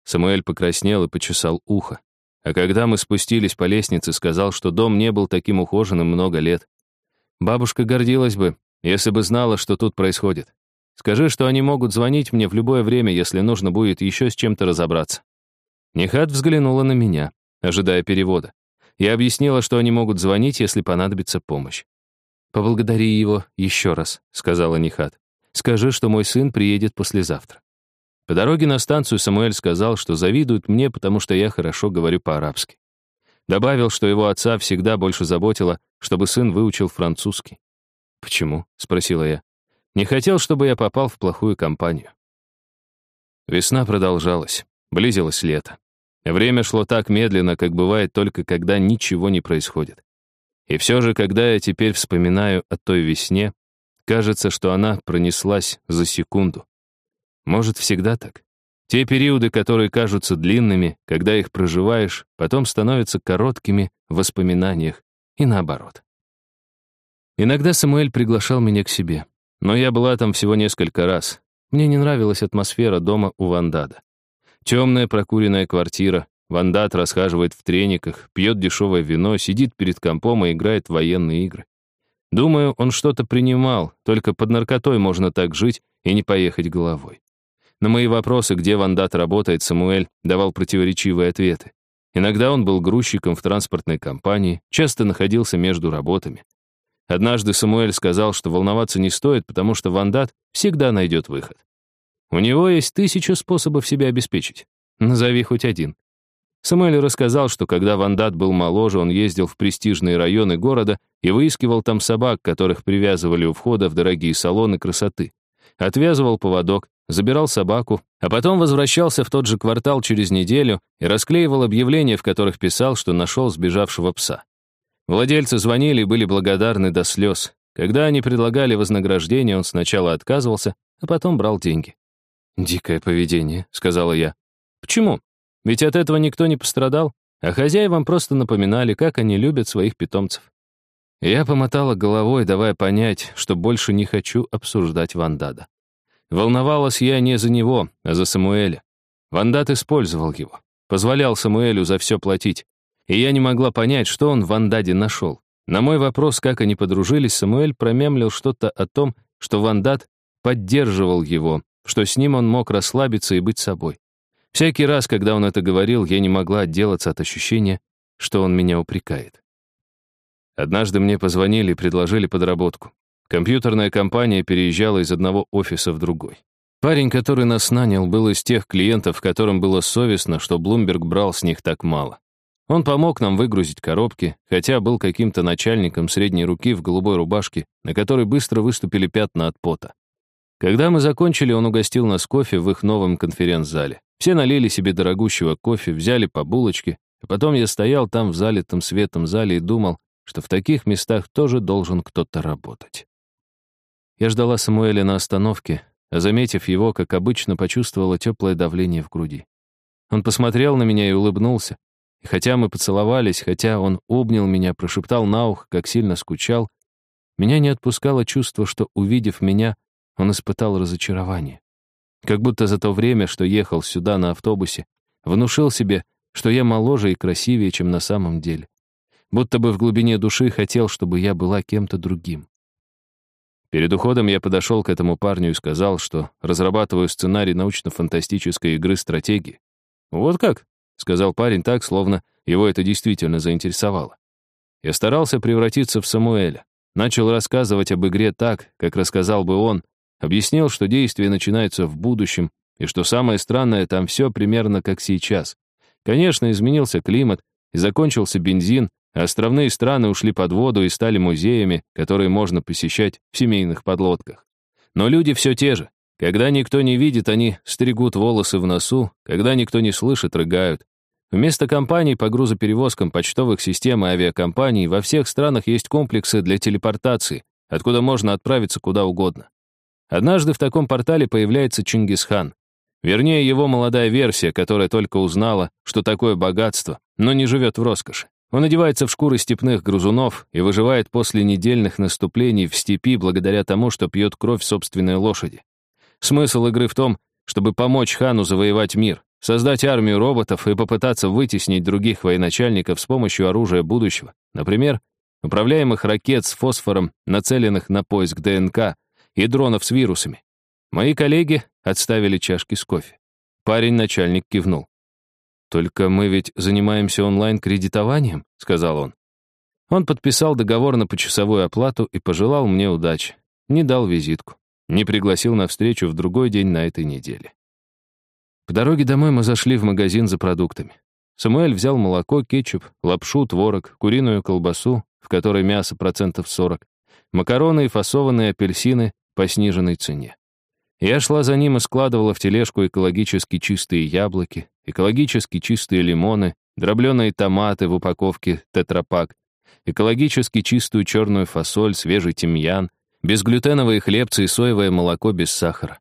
Самуэль покраснел и почесал ухо. А когда мы спустились по лестнице, сказал, что дом не был таким ухоженным много лет. Бабушка гордилась бы, если бы знала, что тут происходит. Скажи, что они могут звонить мне в любое время, если нужно будет еще с чем-то разобраться. Нехат взглянула на меня, ожидая перевода. Я объяснила, что они могут звонить, если понадобится помощь. «Поблагодари его еще раз», — сказала Нихат. «Скажи, что мой сын приедет послезавтра». По дороге на станцию Самуэль сказал, что завидует мне, потому что я хорошо говорю по-арабски. Добавил, что его отца всегда больше заботило, чтобы сын выучил французский. «Почему?» — спросила я. «Не хотел, чтобы я попал в плохую компанию». Весна продолжалась, близилось лето. Время шло так медленно, как бывает только когда ничего не происходит. И все же, когда я теперь вспоминаю о той весне, кажется, что она пронеслась за секунду. Может, всегда так? Те периоды, которые кажутся длинными, когда их проживаешь, потом становятся короткими в воспоминаниях, и наоборот. Иногда Самуэль приглашал меня к себе, но я была там всего несколько раз. Мне не нравилась атмосфера дома у Вандада. Темная прокуренная квартира, Вандат расхаживает в трениках, пьет дешевое вино, сидит перед компом и играет в военные игры. Думаю, он что-то принимал, только под наркотой можно так жить и не поехать головой. На мои вопросы, где Вандад работает, Самуэль давал противоречивые ответы. Иногда он был грузчиком в транспортной компании, часто находился между работами. Однажды Самуэль сказал, что волноваться не стоит, потому что Вандад всегда найдет выход. У него есть тысяча способов себя обеспечить. Назови хоть один. Самуэль рассказал, что когда Вандад был моложе, он ездил в престижные районы города и выискивал там собак, которых привязывали у входа в дорогие салоны красоты. Отвязывал поводок, забирал собаку, а потом возвращался в тот же квартал через неделю и расклеивал объявления, в которых писал, что нашел сбежавшего пса. Владельцы звонили и были благодарны до слез. Когда они предлагали вознаграждение, он сначала отказывался, а потом брал деньги. «Дикое поведение», — сказала я. «Почему?» Ведь от этого никто не пострадал, а хозяевам просто напоминали, как они любят своих питомцев. Я помотала головой, давая понять, что больше не хочу обсуждать Вандада. Волновалась я не за него, а за Самуэля. Вандад использовал его, позволял Самуэлю за все платить. И я не могла понять, что он в Вандаде нашел. На мой вопрос, как они подружились, Самуэль промямлил что-то о том, что Вандад поддерживал его, что с ним он мог расслабиться и быть собой. Всякий раз, когда он это говорил, я не могла отделаться от ощущения, что он меня упрекает. Однажды мне позвонили и предложили подработку. Компьютерная компания переезжала из одного офиса в другой. Парень, который нас нанял, был из тех клиентов, которым было совестно, что Блумберг брал с них так мало. Он помог нам выгрузить коробки, хотя был каким-то начальником средней руки в голубой рубашке, на которой быстро выступили пятна от пота. Когда мы закончили, он угостил нас кофе в их новом конференц-зале. Все налили себе дорогущего кофе, взяли по булочке, а потом я стоял там в залитом светом зале и думал, что в таких местах тоже должен кто-то работать. Я ждала Самуэля на остановке, а заметив его, как обычно, почувствовала теплое давление в груди. Он посмотрел на меня и улыбнулся. И хотя мы поцеловались, хотя он обнял меня, прошептал на ухо, как сильно скучал, меня не отпускало чувство, что, увидев меня, он испытал разочарование. Как будто за то время, что ехал сюда на автобусе, внушил себе, что я моложе и красивее, чем на самом деле. Будто бы в глубине души хотел, чтобы я была кем-то другим. Перед уходом я подошел к этому парню и сказал, что разрабатываю сценарий научно-фантастической игры стратегии. «Вот как?» — сказал парень так, словно его это действительно заинтересовало. Я старался превратиться в Самуэля. Начал рассказывать об игре так, как рассказал бы он, объяснил, что действие начинается в будущем, и что самое странное, там все примерно как сейчас. Конечно, изменился климат, и закончился бензин, а островные страны ушли под воду и стали музеями, которые можно посещать в семейных подлодках. Но люди все те же. Когда никто не видит, они стригут волосы в носу, когда никто не слышит, рыгают. Вместо компаний по грузоперевозкам почтовых систем и авиакомпаний во всех странах есть комплексы для телепортации, откуда можно отправиться куда угодно. Однажды в таком портале появляется Чингисхан. Вернее, его молодая версия, которая только узнала, что такое богатство, но не живет в роскоши. Он одевается в шкуры степных грузунов и выживает после недельных наступлений в степи благодаря тому, что пьет кровь собственной лошади. Смысл игры в том, чтобы помочь хану завоевать мир, создать армию роботов и попытаться вытеснить других военачальников с помощью оружия будущего, например, управляемых ракет с фосфором, нацеленных на поиск ДНК, и дронов с вирусами. Мои коллеги отставили чашки с кофе. Парень-начальник кивнул. «Только мы ведь занимаемся онлайн-кредитованием», — сказал он. Он подписал договор на почасовую оплату и пожелал мне удачи. Не дал визитку. Не пригласил на встречу в другой день на этой неделе. По дороге домой мы зашли в магазин за продуктами. Самуэль взял молоко, кетчуп, лапшу, творог, куриную колбасу, в которой мясо процентов 40, макароны и фасованные апельсины по сниженной цене. Я шла за ним и складывала в тележку экологически чистые яблоки, экологически чистые лимоны, дробленые томаты в упаковке тетрапак, экологически чистую черную фасоль, свежий тимьян, безглютеновые хлебцы и соевое молоко без сахара.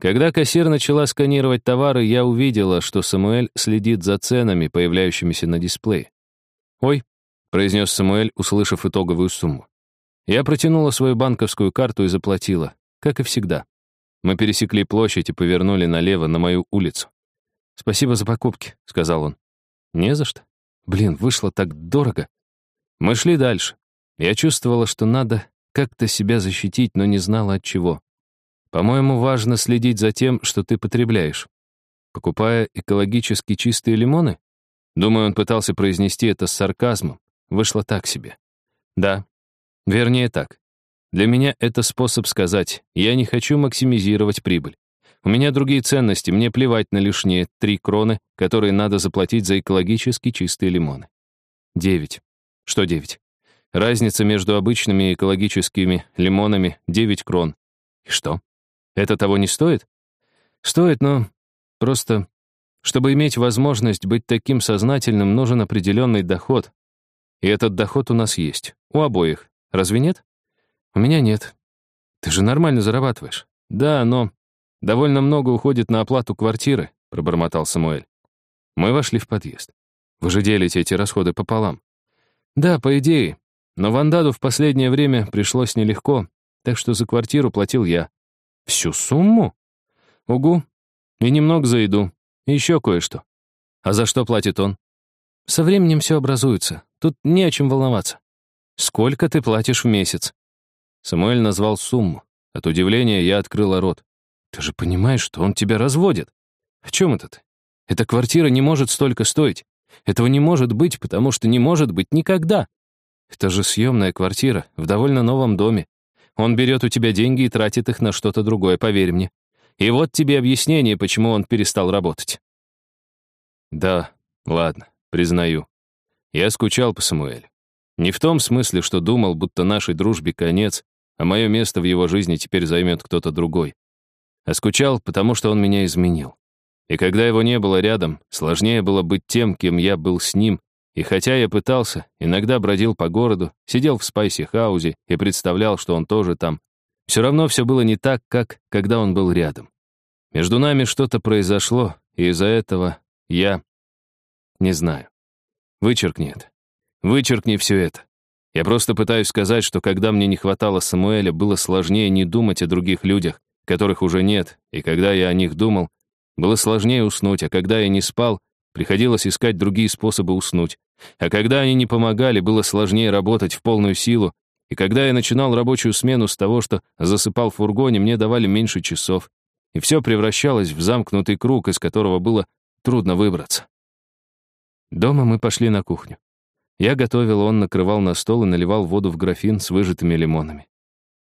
Когда кассир начала сканировать товары, я увидела, что Самуэль следит за ценами, появляющимися на дисплее. «Ой», — произнес Самуэль, услышав итоговую сумму. Я протянула свою банковскую карту и заплатила, как и всегда. Мы пересекли площадь и повернули налево на мою улицу. «Спасибо за покупки», — сказал он. «Не за что. Блин, вышло так дорого». Мы шли дальше. Я чувствовала, что надо как-то себя защитить, но не знала от чего. По-моему, важно следить за тем, что ты потребляешь. Покупая экологически чистые лимоны? Думаю, он пытался произнести это с сарказмом. Вышло так себе. Да, вернее так. Для меня это способ сказать, я не хочу максимизировать прибыль. У меня другие ценности, мне плевать на лишние три кроны, которые надо заплатить за экологически чистые лимоны. Девять. Что девять? Разница между обычными и экологическими лимонами — девять крон. И что? Это того не стоит? Стоит, но просто, чтобы иметь возможность быть таким сознательным, нужен определенный доход. И этот доход у нас есть. У обоих. Разве нет? У меня нет. Ты же нормально зарабатываешь. Да, но довольно много уходит на оплату квартиры, пробормотал Самуэль. Мы вошли в подъезд. Вы же делите эти расходы пополам. Да, по идее. Но Вандаду в последнее время пришлось нелегко, так что за квартиру платил я. Всю сумму? Угу. И немного за еду. И еще кое-что. А за что платит он? Со временем все образуется. Тут не о чем волноваться. Сколько ты платишь в месяц? Самуэль назвал сумму. От удивления я открыла рот. Ты же понимаешь, что он тебя разводит. В чем это ты? Эта квартира не может столько стоить. Этого не может быть, потому что не может быть никогда. Это же съемная квартира в довольно новом доме. Он берет у тебя деньги и тратит их на что-то другое, поверь мне. И вот тебе объяснение, почему он перестал работать. Да, ладно, признаю. Я скучал по Самуэлю. Не в том смысле, что думал, будто нашей дружбе конец, а мое место в его жизни теперь займет кто-то другой. А скучал, потому что он меня изменил. И когда его не было рядом, сложнее было быть тем, кем я был с ним, и хотя я пытался, иногда бродил по городу, сидел в спайси-хаузе и представлял, что он тоже там, все равно все было не так, как когда он был рядом. Между нами что-то произошло, и из-за этого я... Не знаю. Вычеркни это. Вычеркни все это. Я просто пытаюсь сказать, что когда мне не хватало Самуэля, было сложнее не думать о других людях, которых уже нет, и когда я о них думал, было сложнее уснуть, а когда я не спал, Приходилось искать другие способы уснуть. А когда они не помогали, было сложнее работать в полную силу. И когда я начинал рабочую смену с того, что засыпал в фургоне, мне давали меньше часов. И все превращалось в замкнутый круг, из которого было трудно выбраться. Дома мы пошли на кухню. Я готовил, он накрывал на стол и наливал воду в графин с выжатыми лимонами.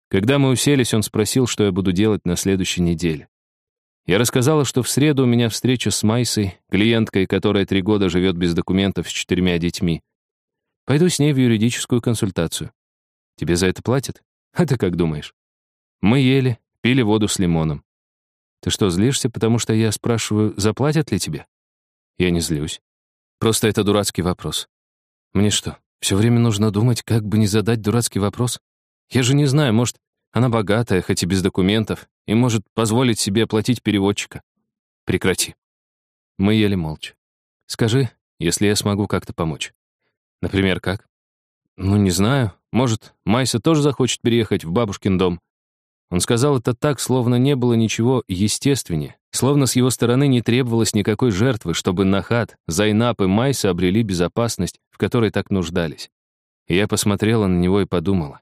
Когда мы уселись, он спросил, что я буду делать на следующей неделе. Я рассказала, что в среду у меня встреча с Майсой, клиенткой, которая три года живет без документов с четырьмя детьми. Пойду с ней в юридическую консультацию. Тебе за это платят? А ты как думаешь? Мы ели, пили воду с лимоном. Ты что, злишься, потому что я спрашиваю, заплатят ли тебе? Я не злюсь. Просто это дурацкий вопрос. Мне что, все время нужно думать, как бы не задать дурацкий вопрос? Я же не знаю, может, она богатая, хоть и без документов, и может позволить себе оплатить переводчика. Прекрати. Мы ели молча. Скажи, если я смогу как-то помочь. Например, как? Ну, не знаю. Может, Майса тоже захочет переехать в бабушкин дом. Он сказал это так, словно не было ничего естественнее, словно с его стороны не требовалось никакой жертвы, чтобы Нахат, Зайнап и Майса обрели безопасность, в которой так нуждались. И я посмотрела на него и подумала,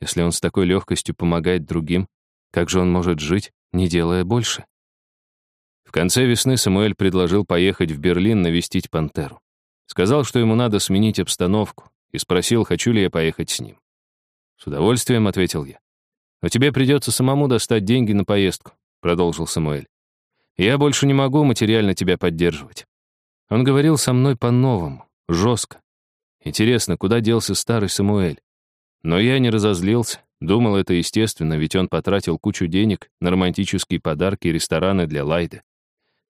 если он с такой легкостью помогает другим, как же он может жить, не делая больше? В конце весны Самуэль предложил поехать в Берлин навестить Пантеру. Сказал, что ему надо сменить обстановку, и спросил, хочу ли я поехать с ним. «С удовольствием», — ответил я. «Но тебе придется самому достать деньги на поездку», — продолжил Самуэль. «Я больше не могу материально тебя поддерживать». Он говорил со мной по-новому, жестко. Интересно, куда делся старый Самуэль? Но я не разозлился, думал, это естественно, ведь он потратил кучу денег на романтические подарки и рестораны для Лайды.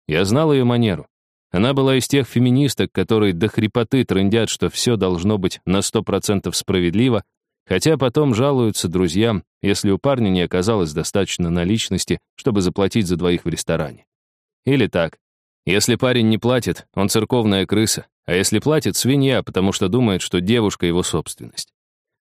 Я знал ее манеру. Она была из тех феминисток, которые до хрипоты трындят, что все должно быть на сто процентов справедливо, хотя потом жалуются друзьям, если у парня не оказалось достаточно наличности, чтобы заплатить за двоих в ресторане. Или так. Если парень не платит, он церковная крыса, а если платит — свинья, потому что думает, что девушка — его собственность.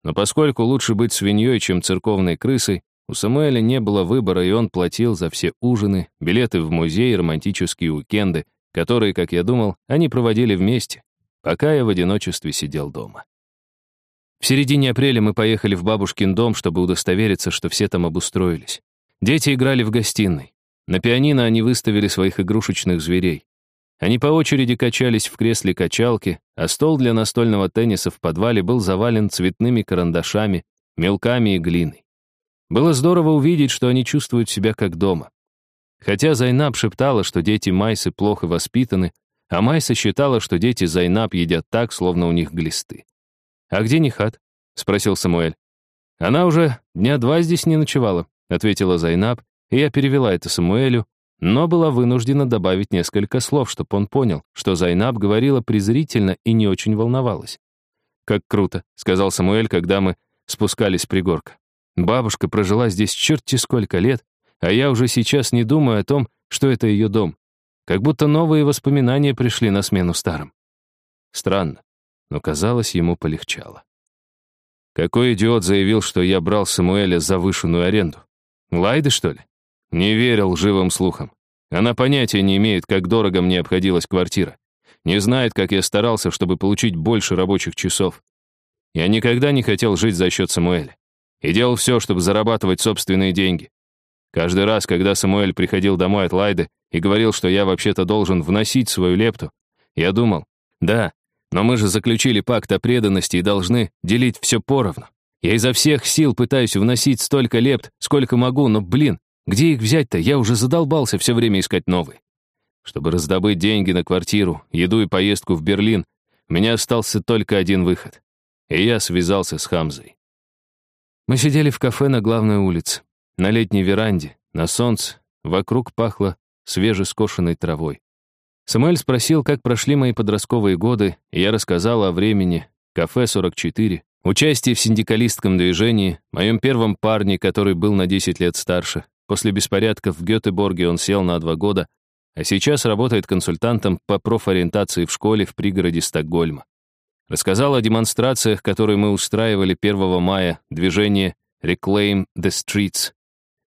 Но поскольку лучше быть свиньей, чем церковной крысой, у Самуэля не было выбора, и он платил за все ужины, билеты в музей, романтические уикенды, которые, как я думал, они проводили вместе, пока я в одиночестве сидел дома. В середине апреля мы поехали в бабушкин дом, чтобы удостовериться, что все там обустроились. Дети играли в гостиной. На пианино они выставили своих игрушечных зверей. Они по очереди качались в кресле качалки, а стол для настольного тенниса в подвале был завален цветными карандашами, мелками и глиной. Было здорово увидеть, что они чувствуют себя как дома. Хотя Зайнаб шептала, что дети Майсы плохо воспитаны, а Майса считала, что дети Зайнаб едят так, словно у них глисты. «А где Нихат?» — спросил Самуэль. «Она уже дня два здесь не ночевала», — ответила Зайнаб, и я перевела это Самуэлю, но была вынуждена добавить несколько слов, чтобы он понял, что Зайнаб говорила презрительно и не очень волновалась. «Как круто», — сказал Самуэль, когда мы спускались с пригорка. «Бабушка прожила здесь черт-те сколько лет, а я уже сейчас не думаю о том, что это ее дом. Как будто новые воспоминания пришли на смену старым». Странно, но, казалось, ему полегчало. Какой идиот заявил, что я брал Самуэля за завышенную аренду? Лайды, что ли? Не верил живым слухам. Она понятия не имеет, как дорого мне обходилась квартира. Не знает, как я старался, чтобы получить больше рабочих часов. Я никогда не хотел жить за счет Самуэля. И делал все, чтобы зарабатывать собственные деньги. Каждый раз, когда Самуэль приходил домой от Лайды и говорил, что я вообще-то должен вносить свою лепту, я думал, да, но мы же заключили пакт о преданности и должны делить все поровну. Я изо всех сил пытаюсь вносить столько лепт, сколько могу, но, блин, где их взять-то? Я уже задолбался все время искать новые. Чтобы раздобыть деньги на квартиру, еду и поездку в Берлин, у меня остался только один выход. И я связался с Хамзой. Мы сидели в кафе на главной улице, на летней веранде, на солнце, вокруг пахло свежескошенной травой. Самуэль спросил, как прошли мои подростковые годы, и я рассказал о времени, кафе 44, участии в синдикалистском движении, моем первом парне, который был на 10 лет старше, После беспорядков в Гетеборге он сел на два года, а сейчас работает консультантом по профориентации в школе в пригороде Стокгольма. Рассказал о демонстрациях, которые мы устраивали 1 мая, движение Reclaim the Streets,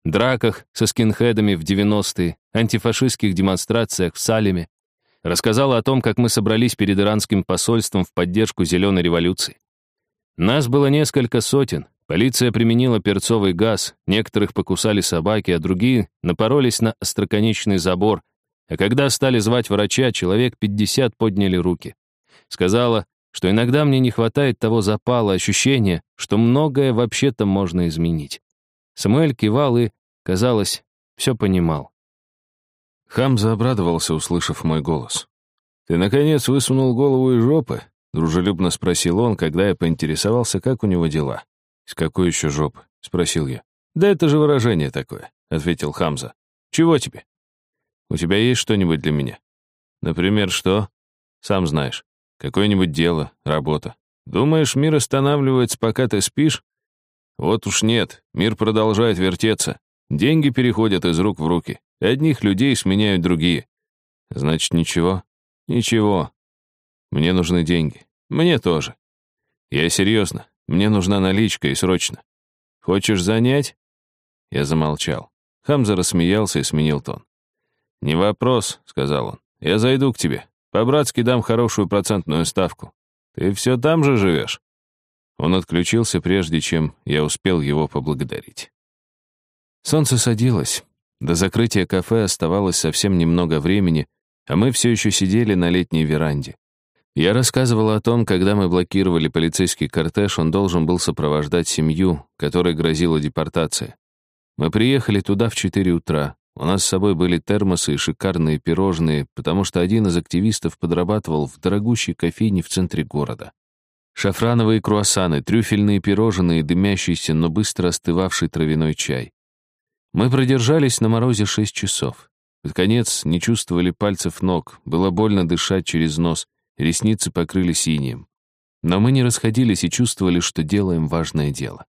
драках со скинхедами в 90-е, антифашистских демонстрациях в Салеме. Рассказал о том, как мы собрались перед иранским посольством в поддержку зеленой революции. Нас было несколько сотен, Полиция применила перцовый газ, некоторых покусали собаки, а другие напоролись на остроконечный забор, А когда стали звать врача, человек 50 подняли руки. Сказала, что иногда мне не хватает того запала, ощущения, что многое вообще-то можно изменить. Самуэль кивал и, казалось, все понимал. Хамза обрадовался, услышав мой голос. «Ты, наконец, высунул голову из жопы?» — дружелюбно спросил он, когда я поинтересовался, как у него дела. «Из какой еще жопы?» — спросил я. «Да это же выражение такое», — ответил Хамза. «Чего тебе? У тебя есть что-нибудь для меня? Например, что? Сам знаешь. Какое-нибудь дело, работа. Думаешь, мир останавливается, пока ты спишь? Вот уж нет, мир продолжает вертеться. Деньги переходят из рук в руки. Одних людей сменяют другие. Значит, ничего? Ничего. Мне нужны деньги. Мне тоже. Я серьезно. Мне нужна наличка и срочно. Хочешь занять? Я замолчал. Хамза рассмеялся и сменил тон. «Не вопрос», — сказал он. «Я зайду к тебе. По-братски дам хорошую процентную ставку. Ты все там же живешь?» Он отключился, прежде чем я успел его поблагодарить. Солнце садилось. До закрытия кафе оставалось совсем немного времени, а мы все еще сидели на летней веранде. Я рассказывал о том, когда мы блокировали полицейский кортеж, он должен был сопровождать семью, которой грозила депортация. Мы приехали туда в 4 утра. У нас с собой были термосы и шикарные пирожные, потому что один из активистов подрабатывал в дорогущей кофейне в центре города. Шафрановые круассаны, трюфельные пирожные, дымящийся, но быстро остывавший травяной чай. Мы продержались на морозе шесть часов. Под конец не чувствовали пальцев ног, было больно дышать через нос, ресницы покрыли синим. Но мы не расходились и чувствовали, что делаем важное дело.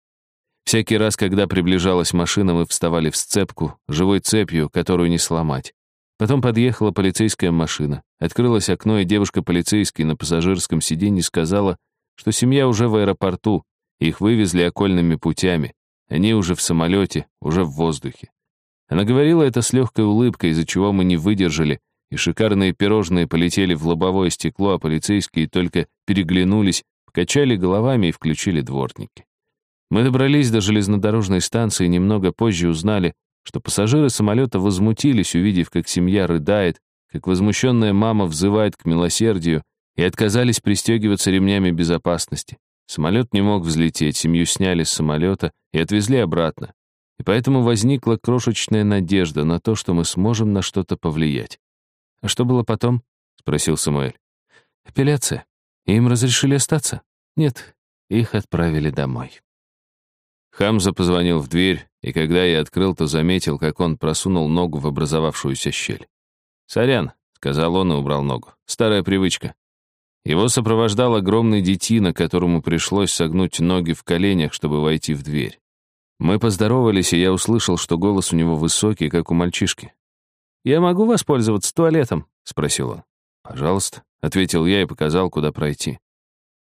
Всякий раз, когда приближалась машина, мы вставали в сцепку, живой цепью, которую не сломать. Потом подъехала полицейская машина. Открылось окно, и девушка-полицейский на пассажирском сиденье сказала, что семья уже в аэропорту, их вывезли окольными путями. Они уже в самолете, уже в воздухе. Она говорила это с легкой улыбкой, из-за чего мы не выдержали, и шикарные пирожные полетели в лобовое стекло, а полицейские только переглянулись, покачали головами и включили дворники. Мы добрались до железнодорожной станции и немного позже узнали, что пассажиры самолета возмутились, увидев, как семья рыдает, как возмущенная мама взывает к милосердию, и отказались пристегиваться ремнями безопасности. Самолет не мог взлететь, семью сняли с самолета и отвезли обратно. И поэтому возникла крошечная надежда на то, что мы сможем на что-то повлиять. «А что было потом?» — спросил Самуэль. «Апелляция. Им разрешили остаться?» «Нет, их отправили домой». Хамза позвонил в дверь, и когда я открыл, то заметил, как он просунул ногу в образовавшуюся щель. «Сорян», — сказал он и убрал ногу. «Старая привычка». Его сопровождал огромный детина, которому пришлось согнуть ноги в коленях, чтобы войти в дверь. Мы поздоровались, и я услышал, что голос у него высокий, как у мальчишки. «Я могу воспользоваться туалетом?» — спросил он. «Пожалуйста», — ответил я и показал, куда пройти.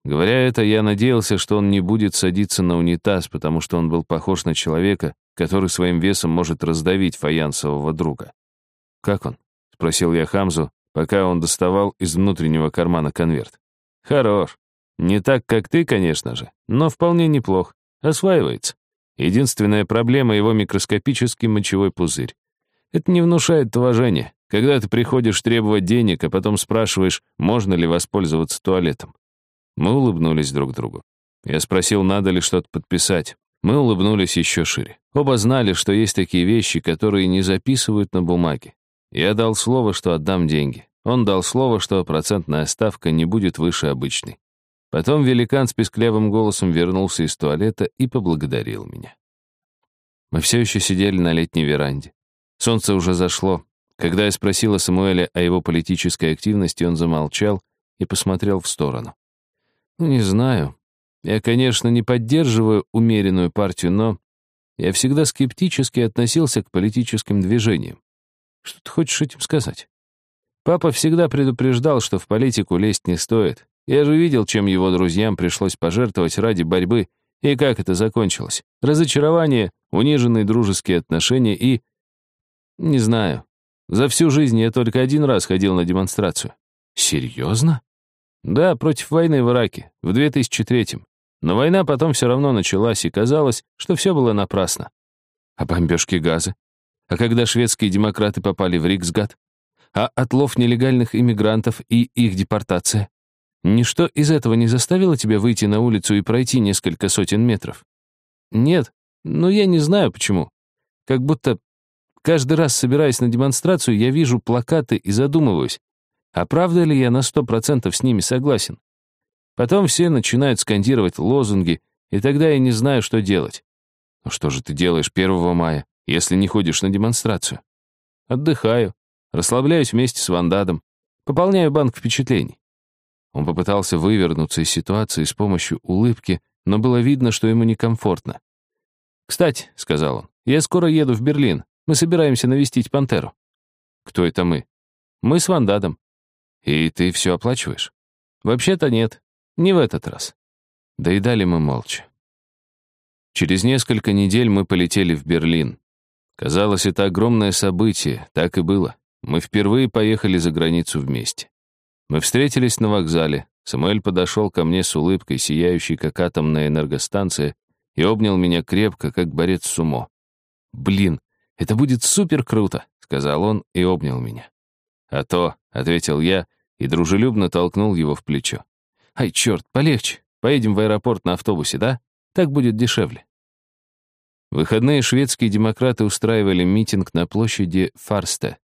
Говоря это, я надеялся, что он не будет садиться на унитаз, потому что он был похож на человека, который своим весом может раздавить фаянсового друга. «Как он?» — спросил я Хамзу, пока он доставал из внутреннего кармана конверт. «Хорош. Не так, как ты, конечно же, но вполне неплох. Осваивается. Единственная проблема — его микроскопический мочевой пузырь. Это не внушает уважения, когда ты приходишь требовать денег, а потом спрашиваешь, можно ли воспользоваться туалетом. Мы улыбнулись друг другу. Я спросил, надо ли что-то подписать. Мы улыбнулись еще шире. Оба знали, что есть такие вещи, которые не записывают на бумаге. Я дал слово, что отдам деньги. Он дал слово, что процентная ставка не будет выше обычной. Потом великан с песклявым голосом вернулся из туалета и поблагодарил меня. Мы все еще сидели на летней веранде. Солнце уже зашло. Когда я спросила Самуэля о его политической активности, он замолчал и посмотрел в сторону. Ну, не знаю. Я, конечно, не поддерживаю умеренную партию, но я всегда скептически относился к политическим движениям. Что ты хочешь этим сказать? Папа всегда предупреждал, что в политику лезть не стоит. Я же видел, чем его друзьям пришлось пожертвовать ради борьбы, и как это закончилось. Разочарование, униженные дружеские отношения и... Не знаю. За всю жизнь я только один раз ходил на демонстрацию. Серьезно? Да, против войны в Ираке, в 2003-м. Но война потом все равно началась, и казалось, что все было напрасно. А бомбежки газа? А когда шведские демократы попали в Риксгад? А отлов нелегальных иммигрантов и их депортация? Ничто из этого не заставило тебя выйти на улицу и пройти несколько сотен метров? Нет, но я не знаю почему. Как будто каждый раз, собираясь на демонстрацию, я вижу плакаты и задумываюсь, а правда ли я на сто процентов с ними согласен? Потом все начинают скандировать лозунги, и тогда я не знаю, что делать. Ну что же ты делаешь 1 мая, если не ходишь на демонстрацию? Отдыхаю, расслабляюсь вместе с Вандадом, пополняю банк впечатлений. Он попытался вывернуться из ситуации с помощью улыбки, но было видно, что ему некомфортно. «Кстати», — сказал он, — «я скоро еду в Берлин. Мы собираемся навестить Пантеру». «Кто это мы?» «Мы с Вандадом». «И ты все оплачиваешь?» «Вообще-то нет. Не в этот раз». Доедали мы молча. Через несколько недель мы полетели в Берлин. Казалось, это огромное событие, так и было. Мы впервые поехали за границу вместе. Мы встретились на вокзале. Самуэль подошел ко мне с улыбкой, сияющей, как атомная энергостанция, и обнял меня крепко, как борец сумо. «Блин, это будет супер круто», — сказал он и обнял меня. «А то», — ответил я и дружелюбно толкнул его в плечо. «Ай, черт, полегче. Поедем в аэропорт на автобусе, да? Так будет дешевле». Выходные шведские демократы устраивали митинг на площади Фарсте.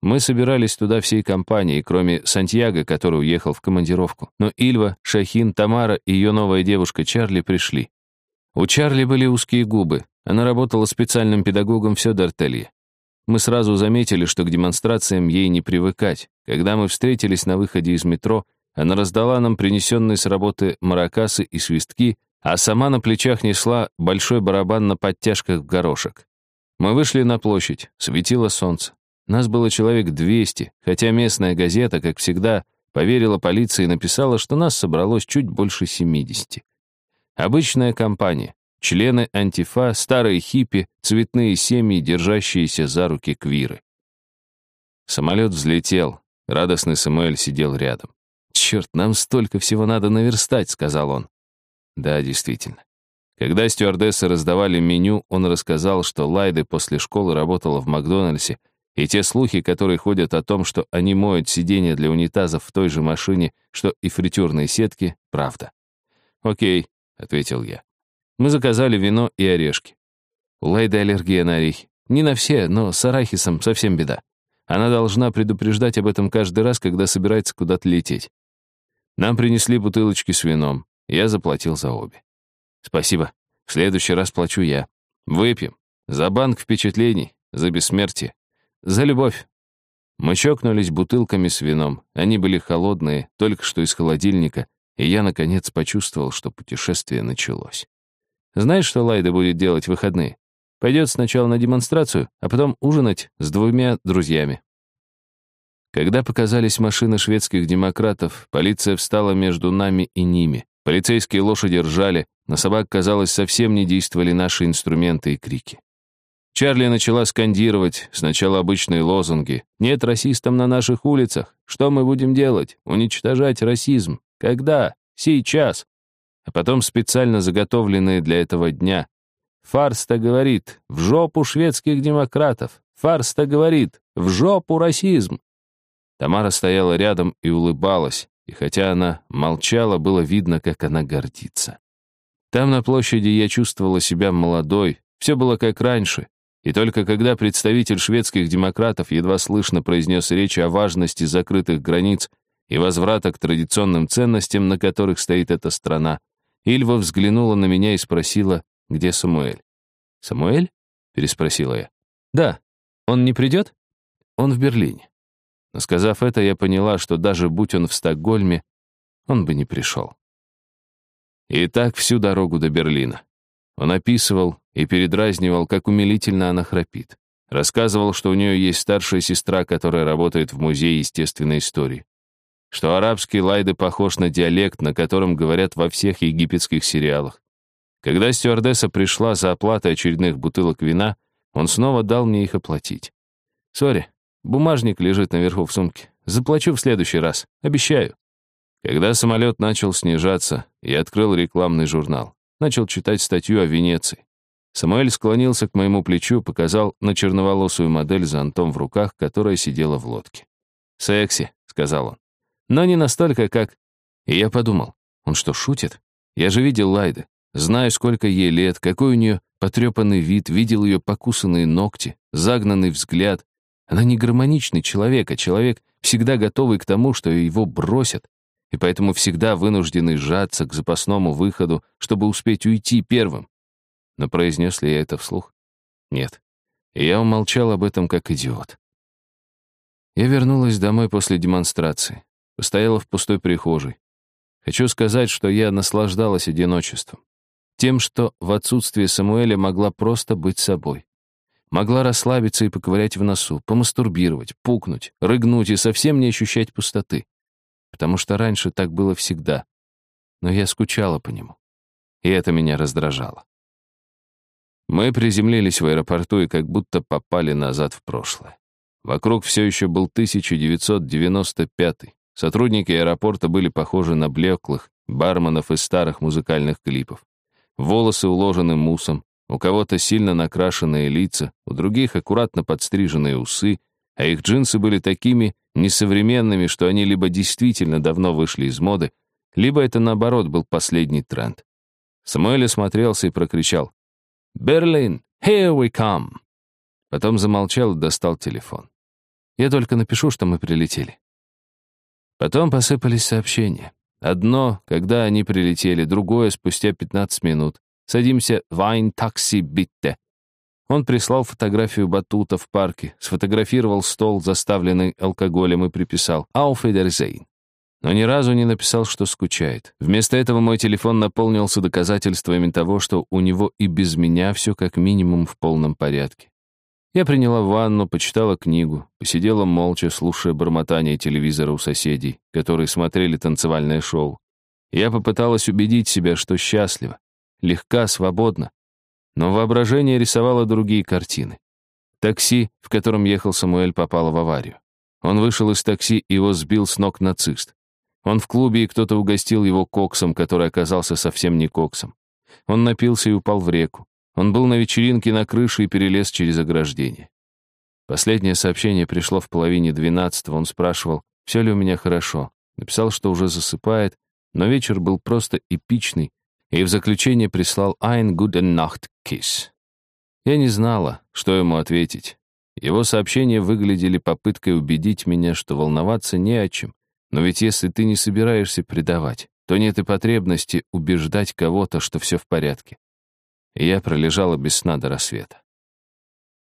Мы собирались туда всей компанией, кроме Сантьяго, который уехал в командировку. Но Ильва, Шахин, Тамара и ее новая девушка Чарли пришли. У Чарли были узкие губы. Она работала специальным педагогом в Сёдертелье. Мы сразу заметили, что к демонстрациям ей не привыкать. Когда мы встретились на выходе из метро, она раздала нам принесенные с работы маракасы и свистки, а сама на плечах несла большой барабан на подтяжках в горошек. Мы вышли на площадь, светило солнце. Нас было человек 200, хотя местная газета, как всегда, поверила полиции и написала, что нас собралось чуть больше 70. Обычная компания. Члены антифа, старые хиппи, цветные семьи, держащиеся за руки квиры. Самолет взлетел. Радостный Самуэль сидел рядом. «Черт, нам столько всего надо наверстать», — сказал он. Да, действительно. Когда стюардессы раздавали меню, он рассказал, что Лайды после школы работала в Макдональдсе, и те слухи, которые ходят о том, что они моют сиденья для унитазов в той же машине, что и фритюрные сетки, правда. Окей, — ответил я. Мы заказали вино и орешки. У Лайды аллергия на орехи. Не на все, но с арахисом совсем беда. Она должна предупреждать об этом каждый раз, когда собирается куда-то лететь. Нам принесли бутылочки с вином. Я заплатил за обе. Спасибо. В следующий раз плачу я. Выпьем. За банк впечатлений, за бессмертие, за любовь. Мы чокнулись бутылками с вином. Они были холодные, только что из холодильника, и я, наконец, почувствовал, что путешествие началось. Знаешь, что Лайда будет делать в выходные? Пойдет сначала на демонстрацию, а потом ужинать с двумя друзьями. Когда показались машины шведских демократов, полиция встала между нами и ними. Полицейские лошади ржали, на собак, казалось, совсем не действовали наши инструменты и крики. Чарли начала скандировать сначала обычные лозунги. «Нет расистам на наших улицах. Что мы будем делать? Уничтожать расизм. Когда? Сейчас. А потом специально заготовленные для этого дня. Фарста говорит, в жопу шведских демократов. Фарста говорит, в жопу расизм. Тамара стояла рядом и улыбалась, и хотя она молчала, было видно, как она гордится. Там на площади я чувствовала себя молодой, все было как раньше, и только когда представитель шведских демократов едва слышно произнес речь о важности закрытых границ и возврата к традиционным ценностям, на которых стоит эта страна, Ильва взглянула на меня и спросила, где Самуэль. «Самуэль?» — переспросила я. «Да. Он не придет?» «Он в Берлине». Сказав это, я поняла, что даже будь он в Стокгольме, он бы не пришел. И так всю дорогу до Берлина. Он описывал и передразнивал, как умилительно она храпит. Рассказывал, что у нее есть старшая сестра, которая работает в Музее естественной истории что арабский лайды похож на диалект, на котором говорят во всех египетских сериалах. Когда стюардесса пришла за оплатой очередных бутылок вина, он снова дал мне их оплатить. «Сори, бумажник лежит наверху в сумке. Заплачу в следующий раз. Обещаю». Когда самолет начал снижаться, я открыл рекламный журнал. Начал читать статью о Венеции. Самуэль склонился к моему плечу, показал на черноволосую модель с зонтом в руках, которая сидела в лодке. «Секси», — сказал он. «Но не настолько, как...» И я подумал, он что, шутит? Я же видел Лайды. Знаю, сколько ей лет, какой у нее потрепанный вид, видел ее покусанные ногти, загнанный взгляд. Она не гармоничный человек, а человек, всегда готовый к тому, что его бросят, и поэтому всегда вынужденный сжаться к запасному выходу, чтобы успеть уйти первым. Но произнес ли я это вслух? Нет. Я умолчал об этом как идиот. Я вернулась домой после демонстрации. Постояла в пустой прихожей. Хочу сказать, что я наслаждалась одиночеством. Тем, что в отсутствие Самуэля могла просто быть собой. Могла расслабиться и поковырять в носу, помастурбировать, пукнуть, рыгнуть и совсем не ощущать пустоты. Потому что раньше так было всегда. Но я скучала по нему. И это меня раздражало. Мы приземлились в аэропорту и как будто попали назад в прошлое. Вокруг все еще был 1995 Сотрудники аэропорта были похожи на блеклых барменов из старых музыкальных клипов. Волосы уложены мусом, у кого-то сильно накрашенные лица, у других аккуратно подстриженные усы, а их джинсы были такими несовременными, что они либо действительно давно вышли из моды, либо это, наоборот, был последний тренд. Самуэль осмотрелся и прокричал «Берлин, here we come!» Потом замолчал и достал телефон. «Я только напишу, что мы прилетели». Потом посыпались сообщения. Одно, когда они прилетели, другое спустя 15 минут. Садимся в Айн такси битте. Он прислал фотографию батута в парке, сфотографировал стол, заставленный алкоголем, и приписал «Auf Wiedersehen». Но ни разу не написал, что скучает. Вместо этого мой телефон наполнился доказательствами того, что у него и без меня все как минимум в полном порядке. Я приняла ванну, почитала книгу, посидела молча, слушая бормотание телевизора у соседей, которые смотрели танцевальное шоу. Я попыталась убедить себя, что счастлива, легка, свободна. Но воображение рисовало другие картины. Такси, в котором ехал Самуэль, попало в аварию. Он вышел из такси, и его сбил с ног нацист. Он в клубе, и кто-то угостил его коксом, который оказался совсем не коксом. Он напился и упал в реку. Он был на вечеринке на крыше и перелез через ограждение. Последнее сообщение пришло в половине двенадцатого. Он спрашивал, все ли у меня хорошо. Написал, что уже засыпает, но вечер был просто эпичный, и в заключение прислал «Ein guten Nacht Kiss». Я не знала, что ему ответить. Его сообщения выглядели попыткой убедить меня, что волноваться не о чем. Но ведь если ты не собираешься предавать, то нет и потребности убеждать кого-то, что все в порядке и я пролежала без сна до рассвета.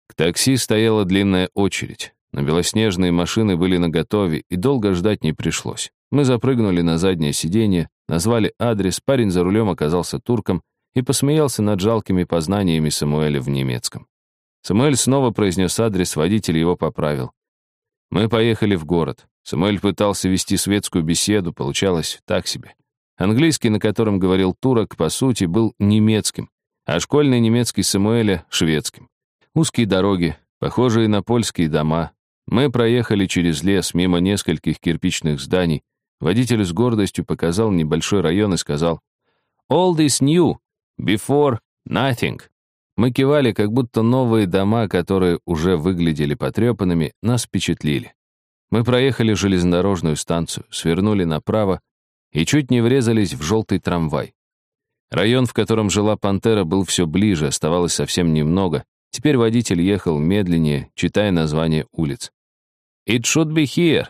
К такси стояла длинная очередь. На белоснежные машины были наготове, и долго ждать не пришлось. Мы запрыгнули на заднее сиденье, назвали адрес, парень за рулем оказался турком и посмеялся над жалкими познаниями Самуэля в немецком. Самуэль снова произнес адрес, водитель его поправил. Мы поехали в город. Самуэль пытался вести светскую беседу, получалось так себе. Английский, на котором говорил турок, по сути, был немецким а школьный немецкий Самуэля — шведским. Узкие дороги, похожие на польские дома. Мы проехали через лес мимо нескольких кирпичных зданий. Водитель с гордостью показал небольшой район и сказал «All this new, before nothing». Мы кивали, как будто новые дома, которые уже выглядели потрепанными, нас впечатлили. Мы проехали железнодорожную станцию, свернули направо и чуть не врезались в желтый трамвай. Район, в котором жила пантера, был все ближе, оставалось совсем немного. Теперь водитель ехал медленнее, читая название улиц. «It should be here».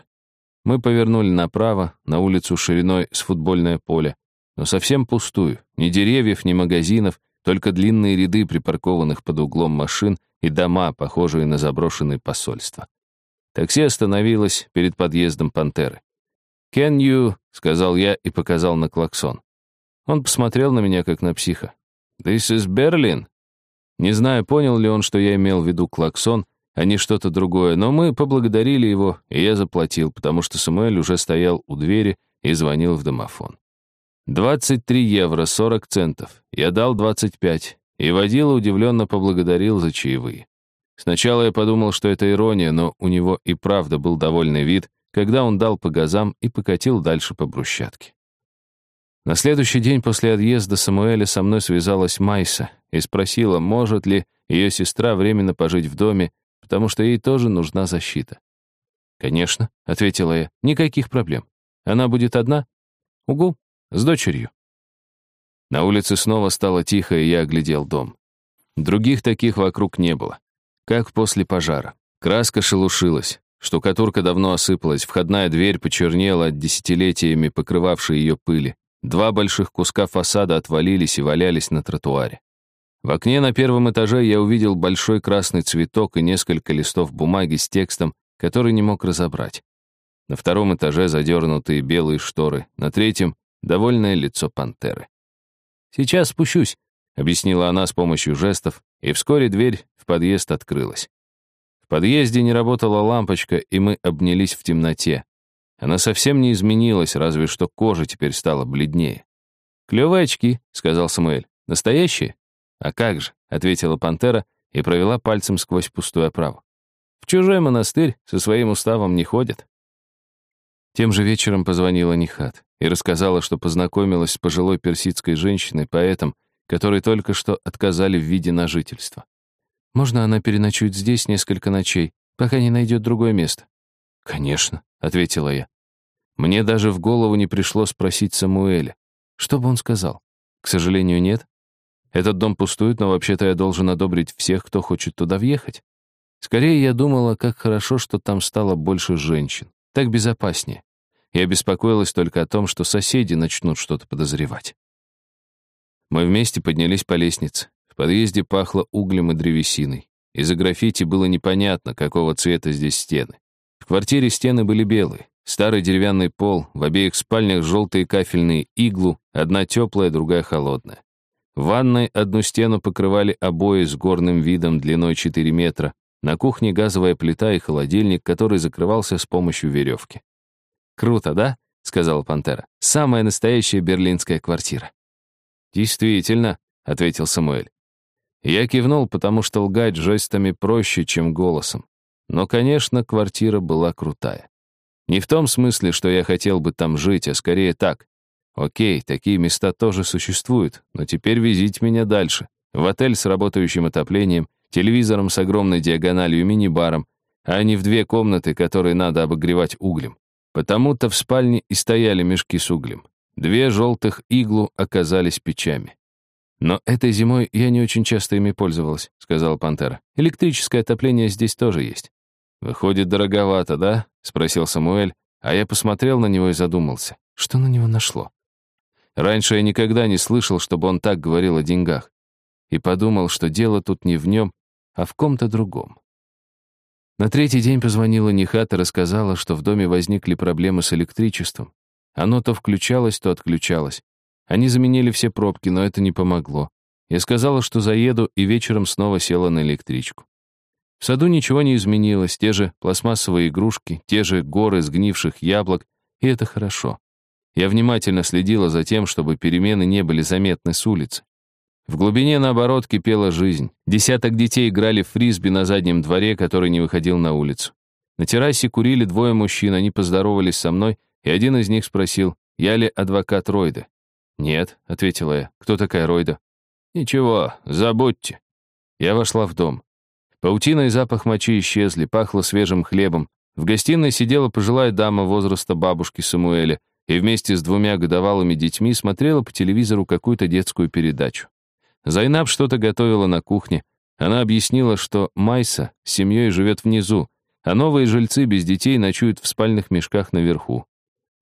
Мы повернули направо, на улицу шириной с футбольное поле, но совсем пустую. Ни деревьев, ни магазинов, только длинные ряды припаркованных под углом машин и дома, похожие на заброшенные посольства. Такси остановилось перед подъездом пантеры. «Can you?» — сказал я и показал на клаксон. Он посмотрел на меня, как на психа. «This is Berlin?» Не знаю, понял ли он, что я имел в виду клаксон, а не что-то другое, но мы поблагодарили его, и я заплатил, потому что Самуэль уже стоял у двери и звонил в домофон. 23 евро 40 центов. Я дал 25, и водила удивленно поблагодарил за чаевые. Сначала я подумал, что это ирония, но у него и правда был довольный вид, когда он дал по газам и покатил дальше по брусчатке. На следующий день после отъезда Самуэля со мной связалась Майса и спросила, может ли ее сестра временно пожить в доме, потому что ей тоже нужна защита. «Конечно», — ответила я, — «никаких проблем. Она будет одна?» «Угу, с дочерью». На улице снова стало тихо, и я оглядел дом. Других таких вокруг не было. Как после пожара. Краска шелушилась, штукатурка давно осыпалась, входная дверь почернела от десятилетиями покрывавшей ее пыли. Два больших куска фасада отвалились и валялись на тротуаре. В окне на первом этаже я увидел большой красный цветок и несколько листов бумаги с текстом, который не мог разобрать. На втором этаже задернутые белые шторы, на третьем — довольное лицо пантеры. «Сейчас спущусь», — объяснила она с помощью жестов, и вскоре дверь в подъезд открылась. В подъезде не работала лампочка, и мы обнялись в темноте. Она совсем не изменилась, разве что кожа теперь стала бледнее. «Клевые очки», — сказал Самуэль. «Настоящие?» «А как же», — ответила пантера и провела пальцем сквозь пустую оправу. «В чужой монастырь со своим уставом не ходят». Тем же вечером позвонила Нихат и рассказала, что познакомилась с пожилой персидской женщиной, поэтом, которой только что отказали в виде на жительство. «Можно она переночует здесь несколько ночей, пока не найдет другое место?» «Конечно», — ответила я. Мне даже в голову не пришло спросить Самуэля. Что бы он сказал? К сожалению, нет. Этот дом пустует, но вообще-то я должен одобрить всех, кто хочет туда въехать. Скорее, я думала, как хорошо, что там стало больше женщин. Так безопаснее. Я беспокоилась только о том, что соседи начнут что-то подозревать. Мы вместе поднялись по лестнице. В подъезде пахло углем и древесиной. Из-за граффити было непонятно, какого цвета здесь стены. В квартире стены были белые. Старый деревянный пол, в обеих спальнях желтые кафельные иглу, одна теплая, другая холодная. В ванной одну стену покрывали обои с горным видом длиной 4 метра, на кухне газовая плита и холодильник, который закрывался с помощью веревки. «Круто, да?» — сказала Пантера. «Самая настоящая берлинская квартира». «Действительно», — ответил Самуэль. Я кивнул, потому что лгать жестами проще, чем голосом. Но, конечно, квартира была крутая. Не в том смысле, что я хотел бы там жить, а скорее так. Окей, такие места тоже существуют, но теперь везите меня дальше. В отель с работающим отоплением, телевизором с огромной диагональю мини-баром, а не в две комнаты, которые надо обогревать углем. Потому-то в спальне и стояли мешки с углем. Две желтых иглу оказались печами. «Но этой зимой я не очень часто ими пользовалась», — сказала Пантера. «Электрическое отопление здесь тоже есть». «Выходит, дороговато, да?» — спросил Самуэль, а я посмотрел на него и задумался. Что на него нашло? Раньше я никогда не слышал, чтобы он так говорил о деньгах. И подумал, что дело тут не в нем, а в ком-то другом. На третий день позвонила Нихат и рассказала, что в доме возникли проблемы с электричеством. Оно то включалось, то отключалось. Они заменили все пробки, но это не помогло. Я сказала, что заеду, и вечером снова села на электричку. В саду ничего не изменилось, те же пластмассовые игрушки, те же горы сгнивших яблок, и это хорошо. Я внимательно следила за тем, чтобы перемены не были заметны с улицы. В глубине, наоборот, кипела жизнь. Десяток детей играли в фрисби на заднем дворе, который не выходил на улицу. На террасе курили двое мужчин, они поздоровались со мной, и один из них спросил, я ли адвокат Ройда. «Нет», — ответила я, — «кто такая Ройда?» «Ничего, забудьте». Я вошла в дом. Паутина и запах мочи исчезли, пахло свежим хлебом. В гостиной сидела пожилая дама возраста бабушки Самуэля и вместе с двумя годовалыми детьми смотрела по телевизору какую-то детскую передачу. Зайнаб что-то готовила на кухне. Она объяснила, что Майса с семьей живет внизу, а новые жильцы без детей ночуют в спальных мешках наверху.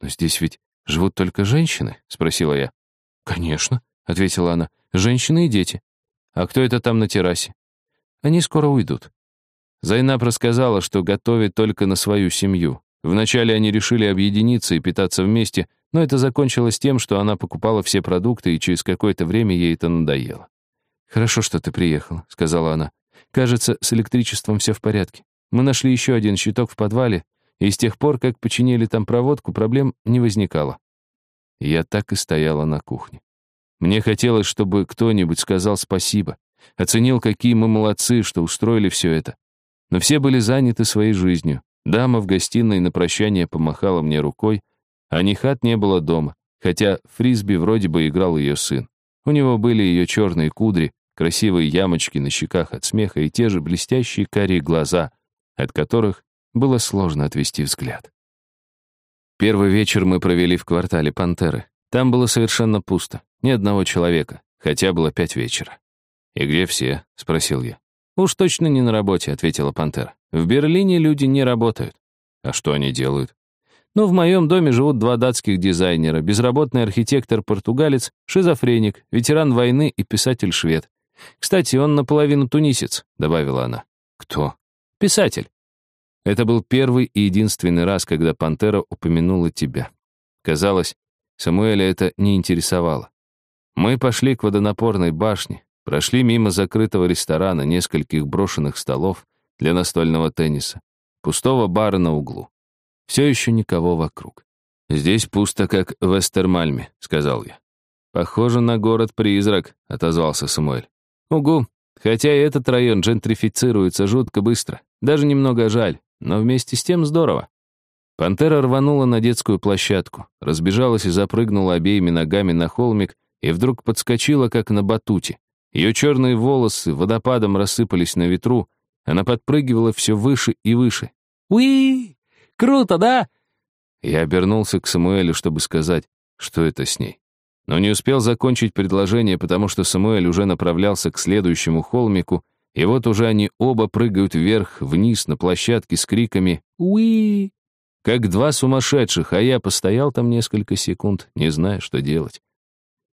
«Но здесь ведь живут только женщины?» — спросила я. «Конечно», — ответила она, — «женщины и дети». «А кто это там на террасе?» Они скоро уйдут. Зайнаб рассказала, что готовит только на свою семью. Вначале они решили объединиться и питаться вместе, но это закончилось тем, что она покупала все продукты, и через какое-то время ей это надоело. «Хорошо, что ты приехал», — сказала она. «Кажется, с электричеством все в порядке. Мы нашли еще один щиток в подвале, и с тех пор, как починили там проводку, проблем не возникало». я так и стояла на кухне. Мне хотелось, чтобы кто-нибудь сказал спасибо, Оценил, какие мы молодцы, что устроили все это. Но все были заняты своей жизнью. Дама в гостиной на прощание помахала мне рукой, а Нихат не было дома, хотя фрисби вроде бы играл ее сын. У него были ее черные кудри, красивые ямочки на щеках от смеха и те же блестящие карие глаза, от которых было сложно отвести взгляд. Первый вечер мы провели в квартале Пантеры. Там было совершенно пусто, ни одного человека, хотя было пять вечера. «И где все?» — спросил я. «Уж точно не на работе», — ответила Пантера. «В Берлине люди не работают». «А что они делают?» «Ну, в моем доме живут два датских дизайнера, безработный архитектор-португалец, шизофреник, ветеран войны и писатель-швед. Кстати, он наполовину тунисец», — добавила она. «Кто?» «Писатель». Это был первый и единственный раз, когда Пантера упомянула тебя. Казалось, Самуэля это не интересовало. Мы пошли к водонапорной башне, прошли мимо закрытого ресторана, нескольких брошенных столов для настольного тенниса, пустого бара на углу. Все еще никого вокруг. «Здесь пусто, как в Эстермальме», — сказал я. «Похоже на город-призрак», — отозвался Самуэль. «Угу, хотя и этот район джентрифицируется жутко быстро. Даже немного жаль но вместе с тем здорово. Пантера рванула на детскую площадку, разбежалась и запрыгнула обеими ногами на холмик и вдруг подскочила, как на батуте. Ее черные волосы водопадом рассыпались на ветру, она подпрыгивала все выше и выше. «Уи! Круто, да?» Я обернулся к Самуэлю, чтобы сказать, что это с ней. Но не успел закончить предложение, потому что Самуэль уже направлялся к следующему холмику, и вот уже они оба прыгают вверх-вниз на площадке с криками «Уи!» Как два сумасшедших, а я постоял там несколько секунд, не зная, что делать.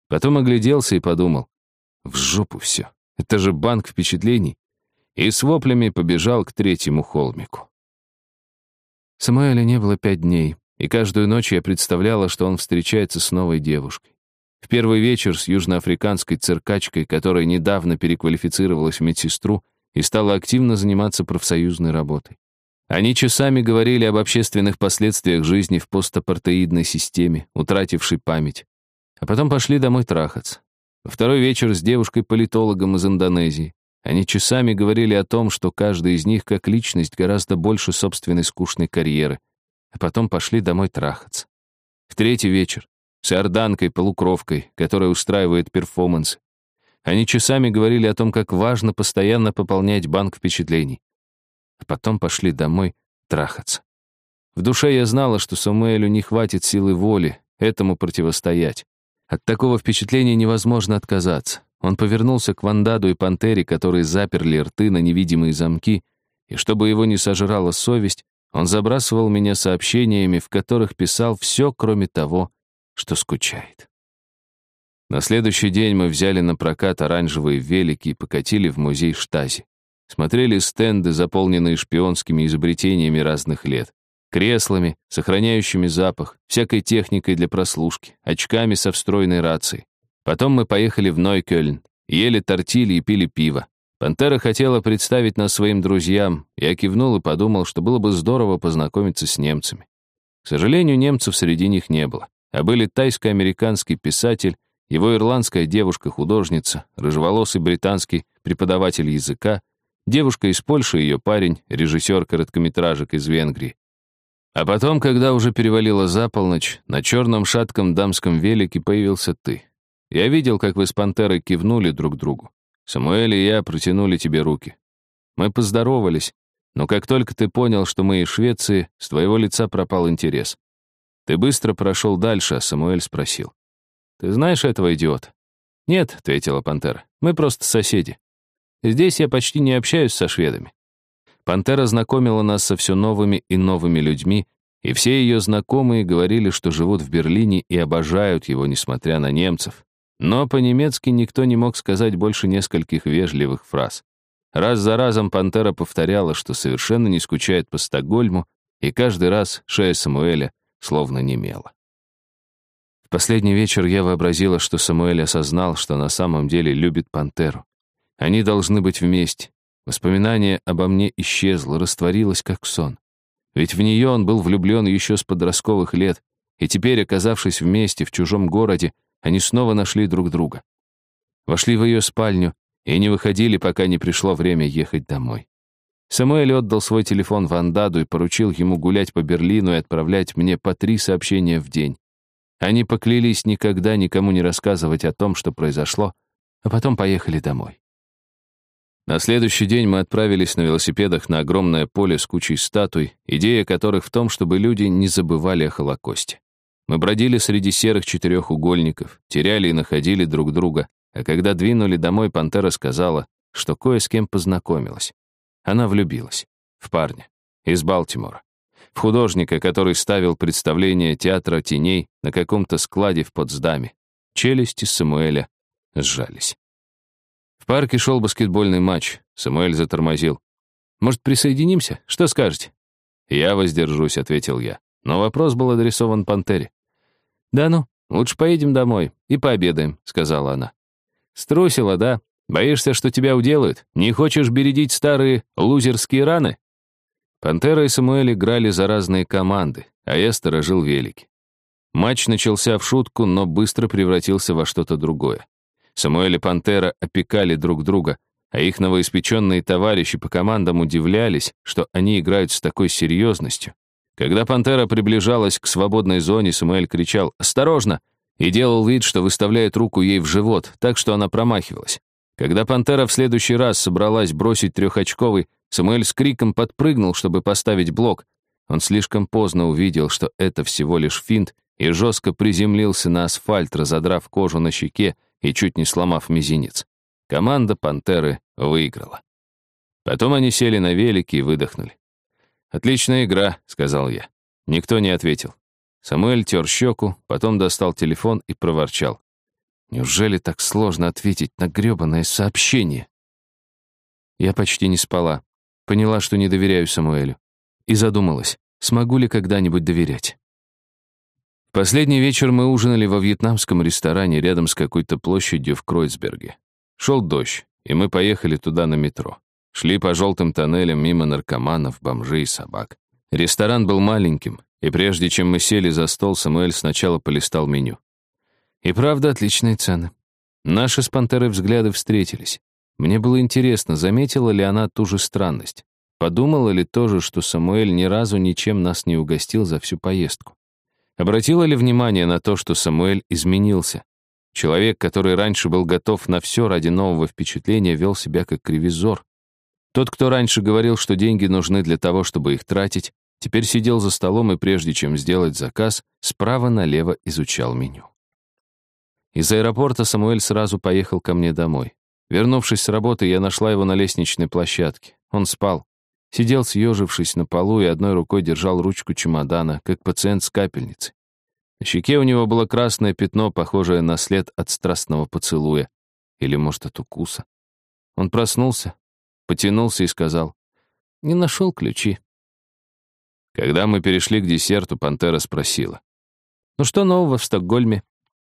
Потом огляделся и подумал, в жопу все, это же банк впечатлений. И с воплями побежал к третьему холмику. Самуэля не было пять дней, и каждую ночь я представляла, что он встречается с новой девушкой. В первый вечер с южноафриканской циркачкой, которая недавно переквалифицировалась в медсестру и стала активно заниматься профсоюзной работой. Они часами говорили об общественных последствиях жизни в постапартеидной системе, утратившей память. А потом пошли домой трахаться. Второй вечер с девушкой-политологом из Индонезии. Они часами говорили о том, что каждый из них как личность гораздо больше собственной скучной карьеры. А потом пошли домой трахаться. В третий вечер с орданкой-полукровкой, которая устраивает перформансы. Они часами говорили о том, как важно постоянно пополнять банк впечатлений. А потом пошли домой трахаться. В душе я знала, что Самуэлю не хватит силы воли этому противостоять. От такого впечатления невозможно отказаться. Он повернулся к Вандаду и Пантере, которые заперли рты на невидимые замки, и чтобы его не сожрала совесть, он забрасывал меня сообщениями, в которых писал все, кроме того, что скучает. На следующий день мы взяли на прокат оранжевые велики и покатили в музей Штази. Смотрели стенды, заполненные шпионскими изобретениями разных лет. Креслами, сохраняющими запах, всякой техникой для прослушки, очками со встроенной рацией. Потом мы поехали в Нойкёльн, ели тортили и пили пиво. Пантера хотела представить нас своим друзьям. Я кивнул и подумал, что было бы здорово познакомиться с немцами. К сожалению, немцев среди них не было а были тайско-американский писатель, его ирландская девушка-художница, рыжеволосый британский преподаватель языка, девушка из Польши и ее парень, режиссер короткометражек из Венгрии. А потом, когда уже перевалило за полночь, на черном шатком дамском велике появился ты. Я видел, как вы с Пантерой кивнули друг другу. Самуэль и я протянули тебе руки. Мы поздоровались, но как только ты понял, что мы из Швеции, с твоего лица пропал интерес. Ты быстро прошел дальше, а Самуэль спросил. «Ты знаешь этого идиота?» «Нет», — ответила Пантера, — «мы просто соседи. Здесь я почти не общаюсь со шведами». Пантера знакомила нас со все новыми и новыми людьми, и все ее знакомые говорили, что живут в Берлине и обожают его, несмотря на немцев. Но по-немецки никто не мог сказать больше нескольких вежливых фраз. Раз за разом Пантера повторяла, что совершенно не скучает по Стокгольму, и каждый раз шея Самуэля словно немело. В последний вечер я вообразила, что Самуэль осознал, что на самом деле любит пантеру. Они должны быть вместе. Воспоминание обо мне исчезло, растворилось, как сон. Ведь в нее он был влюблен еще с подростковых лет, и теперь, оказавшись вместе в чужом городе, они снова нашли друг друга. Вошли в ее спальню и не выходили, пока не пришло время ехать домой. Самуэль отдал свой телефон Вандаду и поручил ему гулять по Берлину и отправлять мне по три сообщения в день. Они поклялись никогда никому не рассказывать о том, что произошло, а потом поехали домой. На следующий день мы отправились на велосипедах на огромное поле с кучей статуй, идея которых в том, чтобы люди не забывали о Холокосте. Мы бродили среди серых четырехугольников, теряли и находили друг друга, а когда двинули домой, пантера сказала, что кое с кем познакомилась. Она влюбилась. В парня. Из Балтимора. В художника, который ставил представление театра теней на каком-то складе в Потсдаме. Челюсти Самуэля сжались. В парке шел баскетбольный матч. Самуэль затормозил. «Может, присоединимся? Что скажете?» «Я воздержусь», — ответил я. Но вопрос был адресован Пантере. «Да ну, лучше поедем домой и пообедаем», — сказала она. «Струсила, да? Боишься, что тебя уделают? Не хочешь бередить старые лузерские раны?» Пантера и Самуэль играли за разные команды, а я сторожил велики. Матч начался в шутку, но быстро превратился во что-то другое. Самуэль и Пантера опекали друг друга, а их новоиспеченные товарищи по командам удивлялись, что они играют с такой серьезностью. Когда Пантера приближалась к свободной зоне, Самуэль кричал «Осторожно!» и делал вид, что выставляет руку ей в живот, так что она промахивалась. Когда Пантера в следующий раз собралась бросить трехочковый, Самуэль с криком подпрыгнул, чтобы поставить блок. Он слишком поздно увидел, что это всего лишь финт, и жестко приземлился на асфальт, разодрав кожу на щеке и чуть не сломав мизинец. Команда «Пантеры» выиграла. Потом они сели на велики и выдохнули. «Отличная игра», — сказал я. Никто не ответил. Самуэль тер щеку, потом достал телефон и проворчал. «Неужели так сложно ответить на грёбаное сообщение?» Я почти не спала. Поняла, что не доверяю Самуэлю. И задумалась, смогу ли когда-нибудь доверять. Последний вечер мы ужинали во вьетнамском ресторане рядом с какой-то площадью в Кройцберге. Шел дождь, и мы поехали туда на метро. Шли по желтым тоннелям мимо наркоманов, бомжей и собак. Ресторан был маленьким, и прежде чем мы сели за стол, Самуэль сначала полистал меню. И правда, отличные цены. Наши с Пантерой взгляды встретились. Мне было интересно, заметила ли она ту же странность. Подумала ли тоже, что Самуэль ни разу ничем нас не угостил за всю поездку? Обратила ли внимание на то, что Самуэль изменился? Человек, который раньше был готов на все ради нового впечатления, вел себя как ревизор. Тот, кто раньше говорил, что деньги нужны для того, чтобы их тратить, теперь сидел за столом и прежде чем сделать заказ, справа налево изучал меню. Из аэропорта Самуэль сразу поехал ко мне домой. Вернувшись с работы, я нашла его на лестничной площадке. Он спал. Сидел, съежившись на полу, и одной рукой держал ручку чемодана, как пациент с капельницей. На щеке у него было красное пятно, похожее на след от страстного поцелуя. Или, может, от укуса. Он проснулся, потянулся и сказал, «Не нашел ключи». Когда мы перешли к десерту, Пантера спросила, «Ну что нового в Стокгольме?»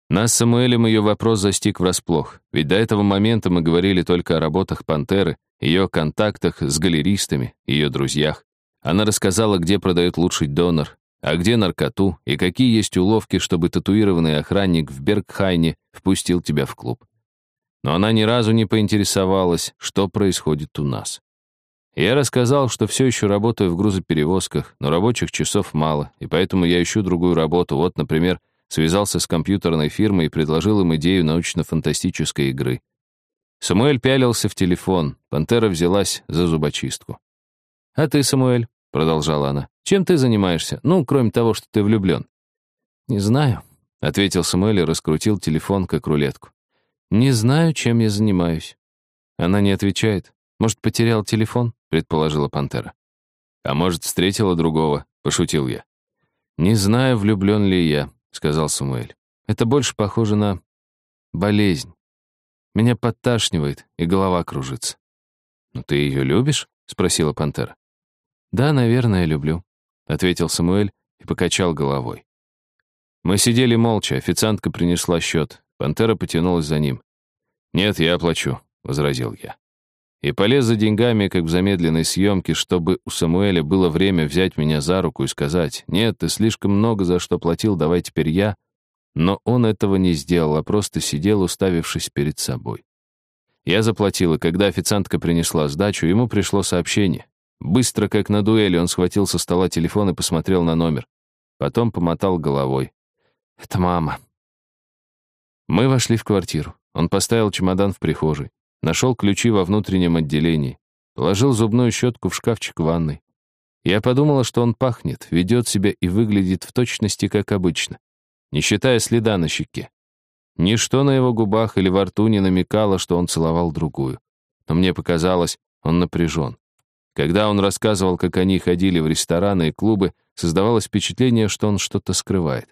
Нас с Самуэлем ее вопрос застиг врасплох, ведь до этого момента мы говорили только о работах Пантеры, ее контактах с галеристами, ее друзьях. Она рассказала, где продают лучший донор, а где наркоту и какие есть уловки, чтобы татуированный охранник в Бергхайне впустил тебя в клуб. Но она ни разу не поинтересовалась, что происходит у нас. Я рассказал, что все еще работаю в грузоперевозках, но рабочих часов мало, и поэтому я ищу другую работу. Вот, например, связался с компьютерной фирмой и предложил им идею научно-фантастической игры. Самуэль пялился в телефон, пантера взялась за зубочистку. «А ты, Самуэль?» — продолжала она. «Чем ты занимаешься? Ну, кроме того, что ты влюблен». «Не знаю», — ответил Самуэль и раскрутил телефон, как рулетку. «Не знаю, чем я занимаюсь». Она не отвечает. «Может, потерял телефон?» — предположила пантера. «А может, встретила другого?» — пошутил я. «Не знаю, влюблен ли я. — сказал Самуэль. «Это больше похоже на болезнь. Меня подташнивает, и голова кружится». «Ну ты ее любишь?» — спросила пантера. «Да, наверное, люблю», — ответил Самуэль и покачал головой. Мы сидели молча, официантка принесла счет. Пантера потянулась за ним. «Нет, я оплачу», — возразил я. И полез за деньгами, как в замедленной съемке, чтобы у Самуэля было время взять меня за руку и сказать, «Нет, ты слишком много за что платил, давай теперь я». Но он этого не сделал, а просто сидел, уставившись перед собой. Я заплатил, и когда официантка принесла сдачу, ему пришло сообщение. Быстро, как на дуэли, он схватил со стола телефон и посмотрел на номер. Потом помотал головой. «Это мама». Мы вошли в квартиру. Он поставил чемодан в прихожей. нашел ключи во внутреннем отделении, положил зубную щетку в шкафчик ванной. Я подумала, что он пахнет, ведет себя и выглядит в точности, как обычно, не считая следа на щеке. Ничто на его губах или во рту не намекало, что он целовал другую. Но мне показалось, он напряжен. Когда он рассказывал, как они ходили в рестораны и клубы, создавалось впечатление, что он что-то скрывает.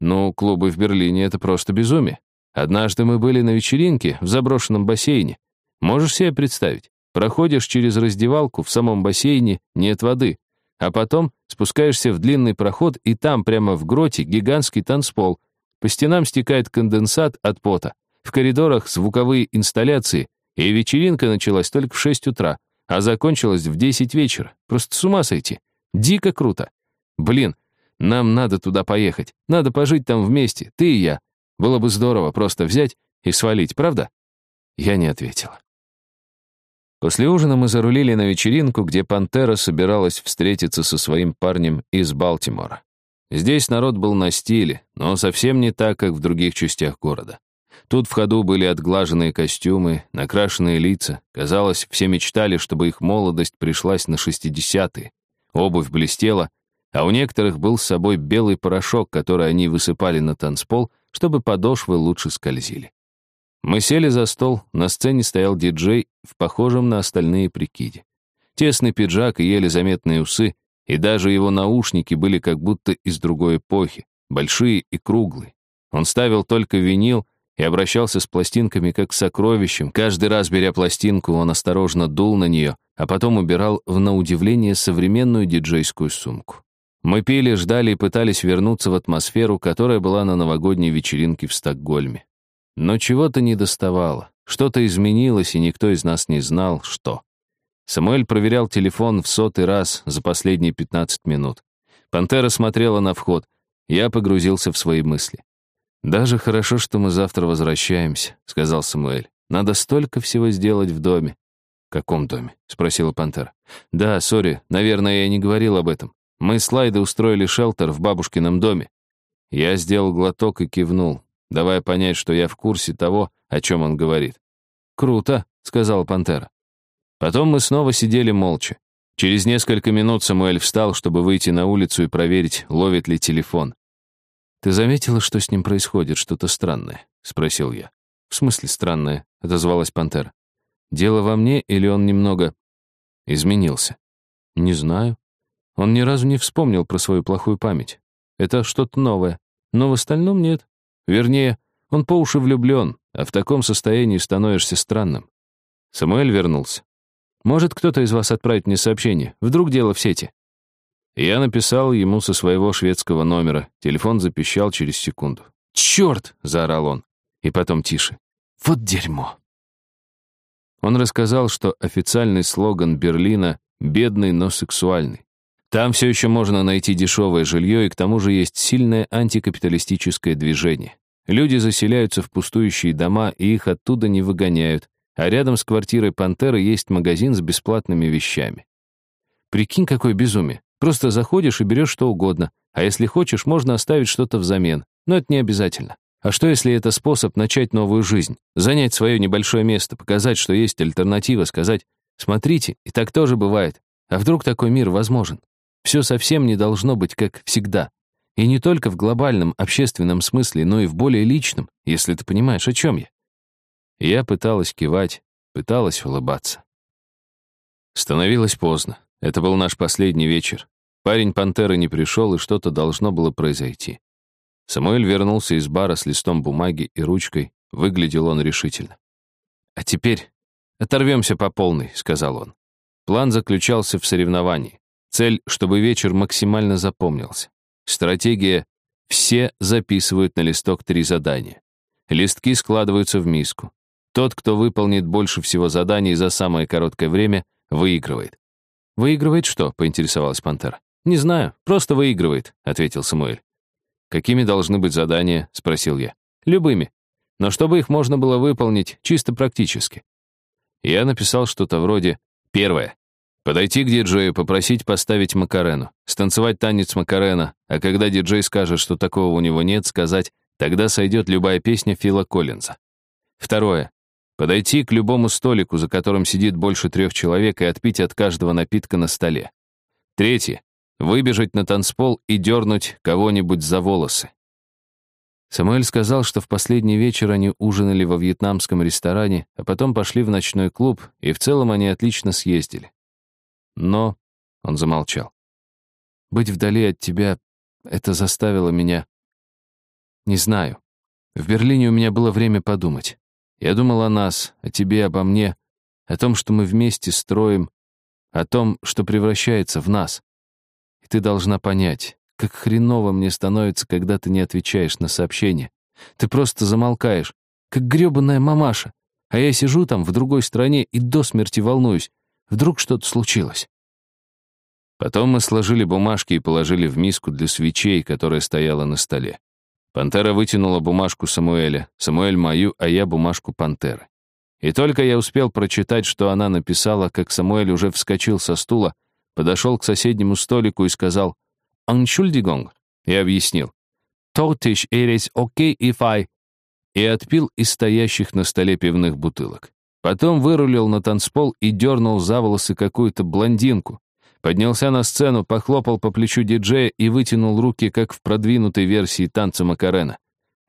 Ну, клубы в Берлине — это просто безумие. Однажды мы были на вечеринке в заброшенном бассейне. Можешь себе представить? Проходишь через раздевалку, в самом бассейне нет воды, а потом спускаешься в длинный проход, и там, прямо в гроте, гигантский танцпол. По стенам стекает конденсат от пота. В коридорах звуковые инсталляции, и вечеринка началась только в 6 утра, а закончилась в 10 вечера. Просто с ума сойти. Дико круто. Блин, нам надо туда поехать. Надо пожить там вместе, ты и я. Было бы здорово просто взять и свалить, правда? Я не ответила. После ужина мы зарулили на вечеринку, где Пантера собиралась встретиться со своим парнем из Балтимора. Здесь народ был на стиле, но совсем не так, как в других частях города. Тут в ходу были отглаженные костюмы, накрашенные лица. Казалось, все мечтали, чтобы их молодость пришлась на шестидесятые. Обувь блестела, а у некоторых был с собой белый порошок, который они высыпали на танцпол, чтобы подошвы лучше скользили. Мы сели за стол, на сцене стоял диджей в похожем на остальные прикиде. Тесный пиджак и еле заметные усы, и даже его наушники были как будто из другой эпохи, большие и круглые. Он ставил только винил и обращался с пластинками как с сокровищем. Каждый раз, беря пластинку, он осторожно дул на нее, а потом убирал в, на удивление, современную диджейскую сумку. Мы пели, ждали и пытались вернуться в атмосферу, которая была на новогодней вечеринке в Стокгольме. Но чего-то не доставало. Что-то изменилось, и никто из нас не знал, что. Самуэль проверял телефон в сотый раз за последние 15 минут. Пантера смотрела на вход. Я погрузился в свои мысли. «Даже хорошо, что мы завтра возвращаемся», — сказал Самуэль. «Надо столько всего сделать в доме». «В каком доме?» — спросила Пантера. «Да, сори, наверное, я не говорил об этом. Мы с Лайдой устроили шелтер в бабушкином доме. Я сделал глоток и кивнул, давая понять, что я в курсе того, о чем он говорит. «Круто», — сказала Пантера. Потом мы снова сидели молча. Через несколько минут Самуэль встал, чтобы выйти на улицу и проверить, ловит ли телефон. «Ты заметила, что с ним происходит, что-то странное?» — спросил я. «В смысле странное?» — отозвалась Пантера. «Дело во мне или он немного...» «Изменился?» «Не знаю. Он ни разу не вспомнил про свою плохую память. Это что-то новое. Но в остальном нет. Вернее, он по уши влюблен, а в таком состоянии становишься странным. Самуэль вернулся. «Может, кто-то из вас отправить мне сообщение? Вдруг дело в сети?» Я написал ему со своего шведского номера. Телефон запищал через секунду. «Черт!» — заорал он. И потом тише. «Вот дерьмо!» Он рассказал, что официальный слоган Берлина «бедный, но сексуальный». Там все еще можно найти дешевое жилье, и к тому же есть сильное антикапиталистическое движение. Люди заселяются в пустующие дома, и их оттуда не выгоняют, а рядом с квартирой «Пантеры» есть магазин с бесплатными вещами. Прикинь, какое безумие. Просто заходишь и берешь что угодно, а если хочешь, можно оставить что-то взамен, но это не обязательно. А что, если это способ начать новую жизнь? Занять свое небольшое место, показать, что есть альтернатива, сказать «Смотрите, и так тоже бывает. А вдруг такой мир возможен?» Все совсем не должно быть как всегда. И не только в глобальном общественном смысле, но и в более личном, если ты понимаешь, о чем я. Я пыталась кивать, пыталась улыбаться. Становилось поздно. Это был наш последний вечер. Парень пантеры не пришел, и что-то должно было произойти. Самуэль вернулся из бара с листом бумаги и ручкой. Выглядел он решительно. «А теперь оторвемся по полной», — сказал он. План заключался в соревновании. Цель, чтобы вечер максимально запомнился. Стратегия «все записывают на листок три задания». Листки складываются в миску. Тот, кто выполнит больше всего заданий за самое короткое время, выигрывает. «Выигрывает что?» — поинтересовалась Пантера. «Не знаю, просто выигрывает», — ответил Самуэль. «Какими должны быть задания?» — спросил я. «Любыми. Но чтобы их можно было выполнить чисто практически». Я написал что-то вроде «Первое. Подойти к диджею, попросить поставить Макарену, станцевать танец Макарена, а когда диджей скажет, что такого у него нет, сказать, тогда сойдет любая песня Фила Коллинза. Второе. Подойти к любому столику, за которым сидит больше трех человек, и отпить от каждого напитка на столе. Третье. Выбежать на танцпол и дернуть кого-нибудь за волосы. Самуэль сказал, что в последний вечер они ужинали во вьетнамском ресторане, а потом пошли в ночной клуб, и в целом они отлично съездили. Но он замолчал. Быть вдали от тебя — это заставило меня... Не знаю. В Берлине у меня было время подумать. Я думал о нас, о тебе, обо мне, о том, что мы вместе строим, о том, что превращается в нас. И ты должна понять, как хреново мне становится, когда ты не отвечаешь на сообщения. Ты просто замолкаешь, как грёбаная мамаша. А я сижу там, в другой стране, и до смерти волнуюсь. Вдруг что-то случилось. Потом мы сложили бумажки и положили в миску для свечей, которая стояла на столе. Пантера вытянула бумажку Самуэля, Самуэль мою, а я бумажку Пантеры. И только я успел прочитать, что она написала, как Самуэль уже вскочил со стула, подошел к соседнему столику и сказал «Аншульдигонг» и объяснил «Тотиш эрис окей if I» и отпил из стоящих на столе пивных бутылок. Потом вырулил на танцпол и дернул за волосы какую-то блондинку, Поднялся на сцену, похлопал по плечу диджея и вытянул руки, как в продвинутой версии танца Макарена.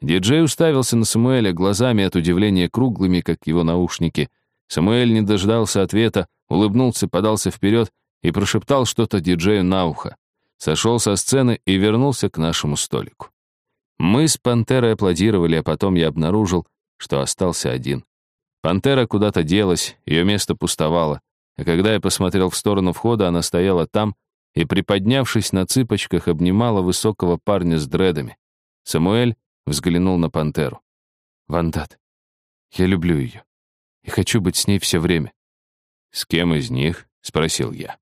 Диджей уставился на Самуэля глазами от удивления круглыми, как его наушники. Самуэль не дождался ответа, улыбнулся, подался вперед и прошептал что-то диджею на ухо. Сошел со сцены и вернулся к нашему столику. Мы с Пантерой аплодировали, а потом я обнаружил, что остался один. Пантера куда-то делась, ее место пустовало. А когда я посмотрел в сторону входа, она стояла там и, приподнявшись на цыпочках, обнимала высокого парня с дредами. Самуэль взглянул на пантеру. «Вандат, я люблю ее и хочу быть с ней все время». «С кем из них?» — спросил я.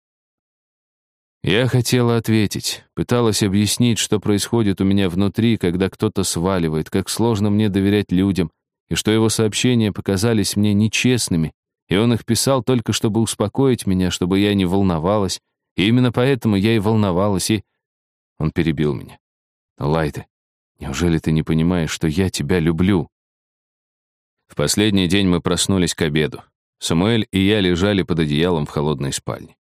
Я хотела ответить, пыталась объяснить, что происходит у меня внутри, когда кто-то сваливает, как сложно мне доверять людям, и что его сообщения показались мне нечестными, и он их писал только, чтобы успокоить меня, чтобы я не волновалась. И именно поэтому я и волновалась, и... Он перебил меня. «Лайда, неужели ты не понимаешь, что я тебя люблю?» В последний день мы проснулись к обеду. Самуэль и я лежали под одеялом в холодной спальне.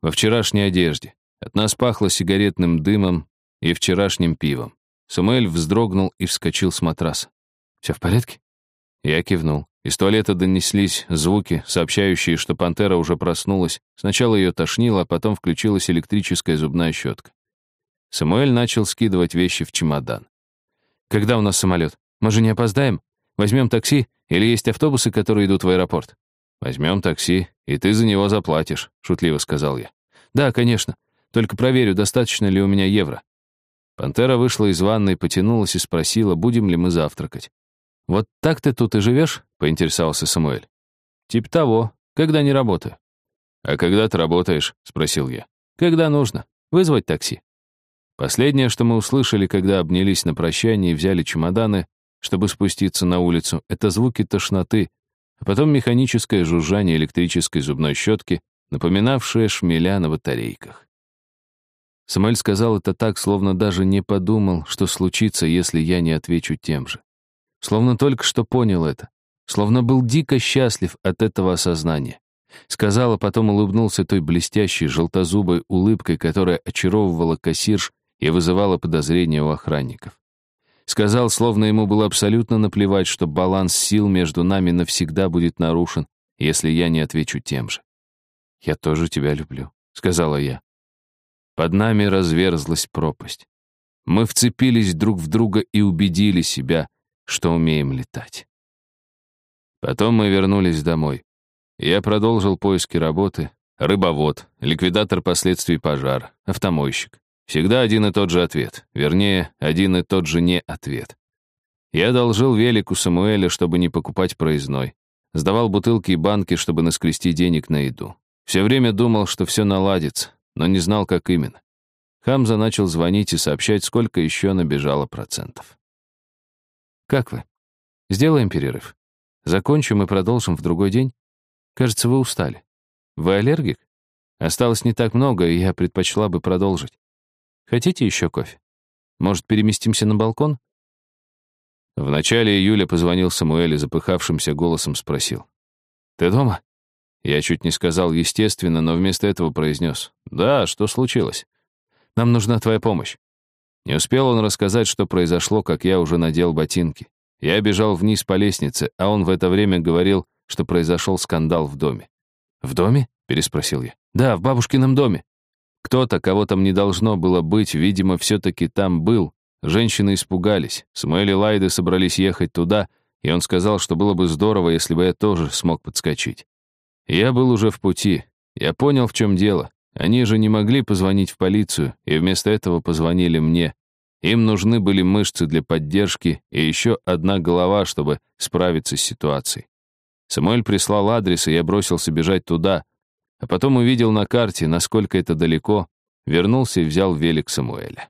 Во вчерашней одежде. От нас пахло сигаретным дымом и вчерашним пивом. Самуэль вздрогнул и вскочил с матраса. «Все в порядке?» Я кивнул. Из туалета донеслись звуки, сообщающие, что пантера уже проснулась. Сначала ее тошнило, а потом включилась электрическая зубная щетка. Самуэль начал скидывать вещи в чемодан. «Когда у нас самолет? Мы же не опоздаем? Возьмем такси или есть автобусы, которые идут в аэропорт?» «Возьмем такси, и ты за него заплатишь», — шутливо сказал я. «Да, конечно. Только проверю, достаточно ли у меня евро». Пантера вышла из ванной, потянулась и спросила, будем ли мы завтракать. «Вот так ты тут и живешь?» — поинтересовался Самуэль. «Тип того, когда не работаю». «А когда ты работаешь?» — спросил я. «Когда нужно. Вызвать такси». Последнее, что мы услышали, когда обнялись на прощание и взяли чемоданы, чтобы спуститься на улицу, это звуки тошноты, а потом механическое жужжание электрической зубной щетки, напоминавшее шмеля на батарейках. Самуэль сказал это так, словно даже не подумал, что случится, если я не отвечу тем же. Словно только что понял это. Словно был дико счастлив от этого осознания. Сказал, а потом улыбнулся той блестящей, желтозубой улыбкой, которая очаровывала кассирш и вызывала подозрения у охранников. Сказал, словно ему было абсолютно наплевать, что баланс сил между нами навсегда будет нарушен, если я не отвечу тем же. «Я тоже тебя люблю», — сказала я. Под нами разверзлась пропасть. Мы вцепились друг в друга и убедили себя, что умеем летать. Потом мы вернулись домой. Я продолжил поиски работы. Рыбовод, ликвидатор последствий пожара, автомойщик. Всегда один и тот же ответ. Вернее, один и тот же не ответ. Я одолжил велику Самуэля, чтобы не покупать проездной. Сдавал бутылки и банки, чтобы наскрести денег на еду. Все время думал, что все наладится, но не знал, как именно. Хамза начал звонить и сообщать, сколько еще набежало процентов. Как вы? Сделаем перерыв. Закончим и продолжим в другой день? Кажется, вы устали. Вы аллергик? Осталось не так много, и я предпочла бы продолжить. Хотите еще кофе? Может, переместимся на балкон? В начале июля позвонил Самуэль и запыхавшимся голосом спросил. «Ты дома?» Я чуть не сказал естественно, но вместо этого произнес. «Да, что случилось? Нам нужна твоя помощь». Не успел он рассказать, что произошло, как я уже надел ботинки. Я бежал вниз по лестнице, а он в это время говорил, что произошел скандал в доме. «В доме?» — переспросил я. «Да, в бабушкином доме». Кто-то, кого там не должно было быть, видимо, все-таки там был. Женщины испугались. Самуэль и Лайды собрались ехать туда, и он сказал, что было бы здорово, если бы я тоже смог подскочить. Я был уже в пути. Я понял, в чем дело. Они же не могли позвонить в полицию, и вместо этого позвонили мне. Им нужны были мышцы для поддержки и еще одна голова, чтобы справиться с ситуацией. Самуэль прислал адрес, и я бросился бежать туда, а потом увидел на карте, насколько это далеко, вернулся и взял велик Самуэля.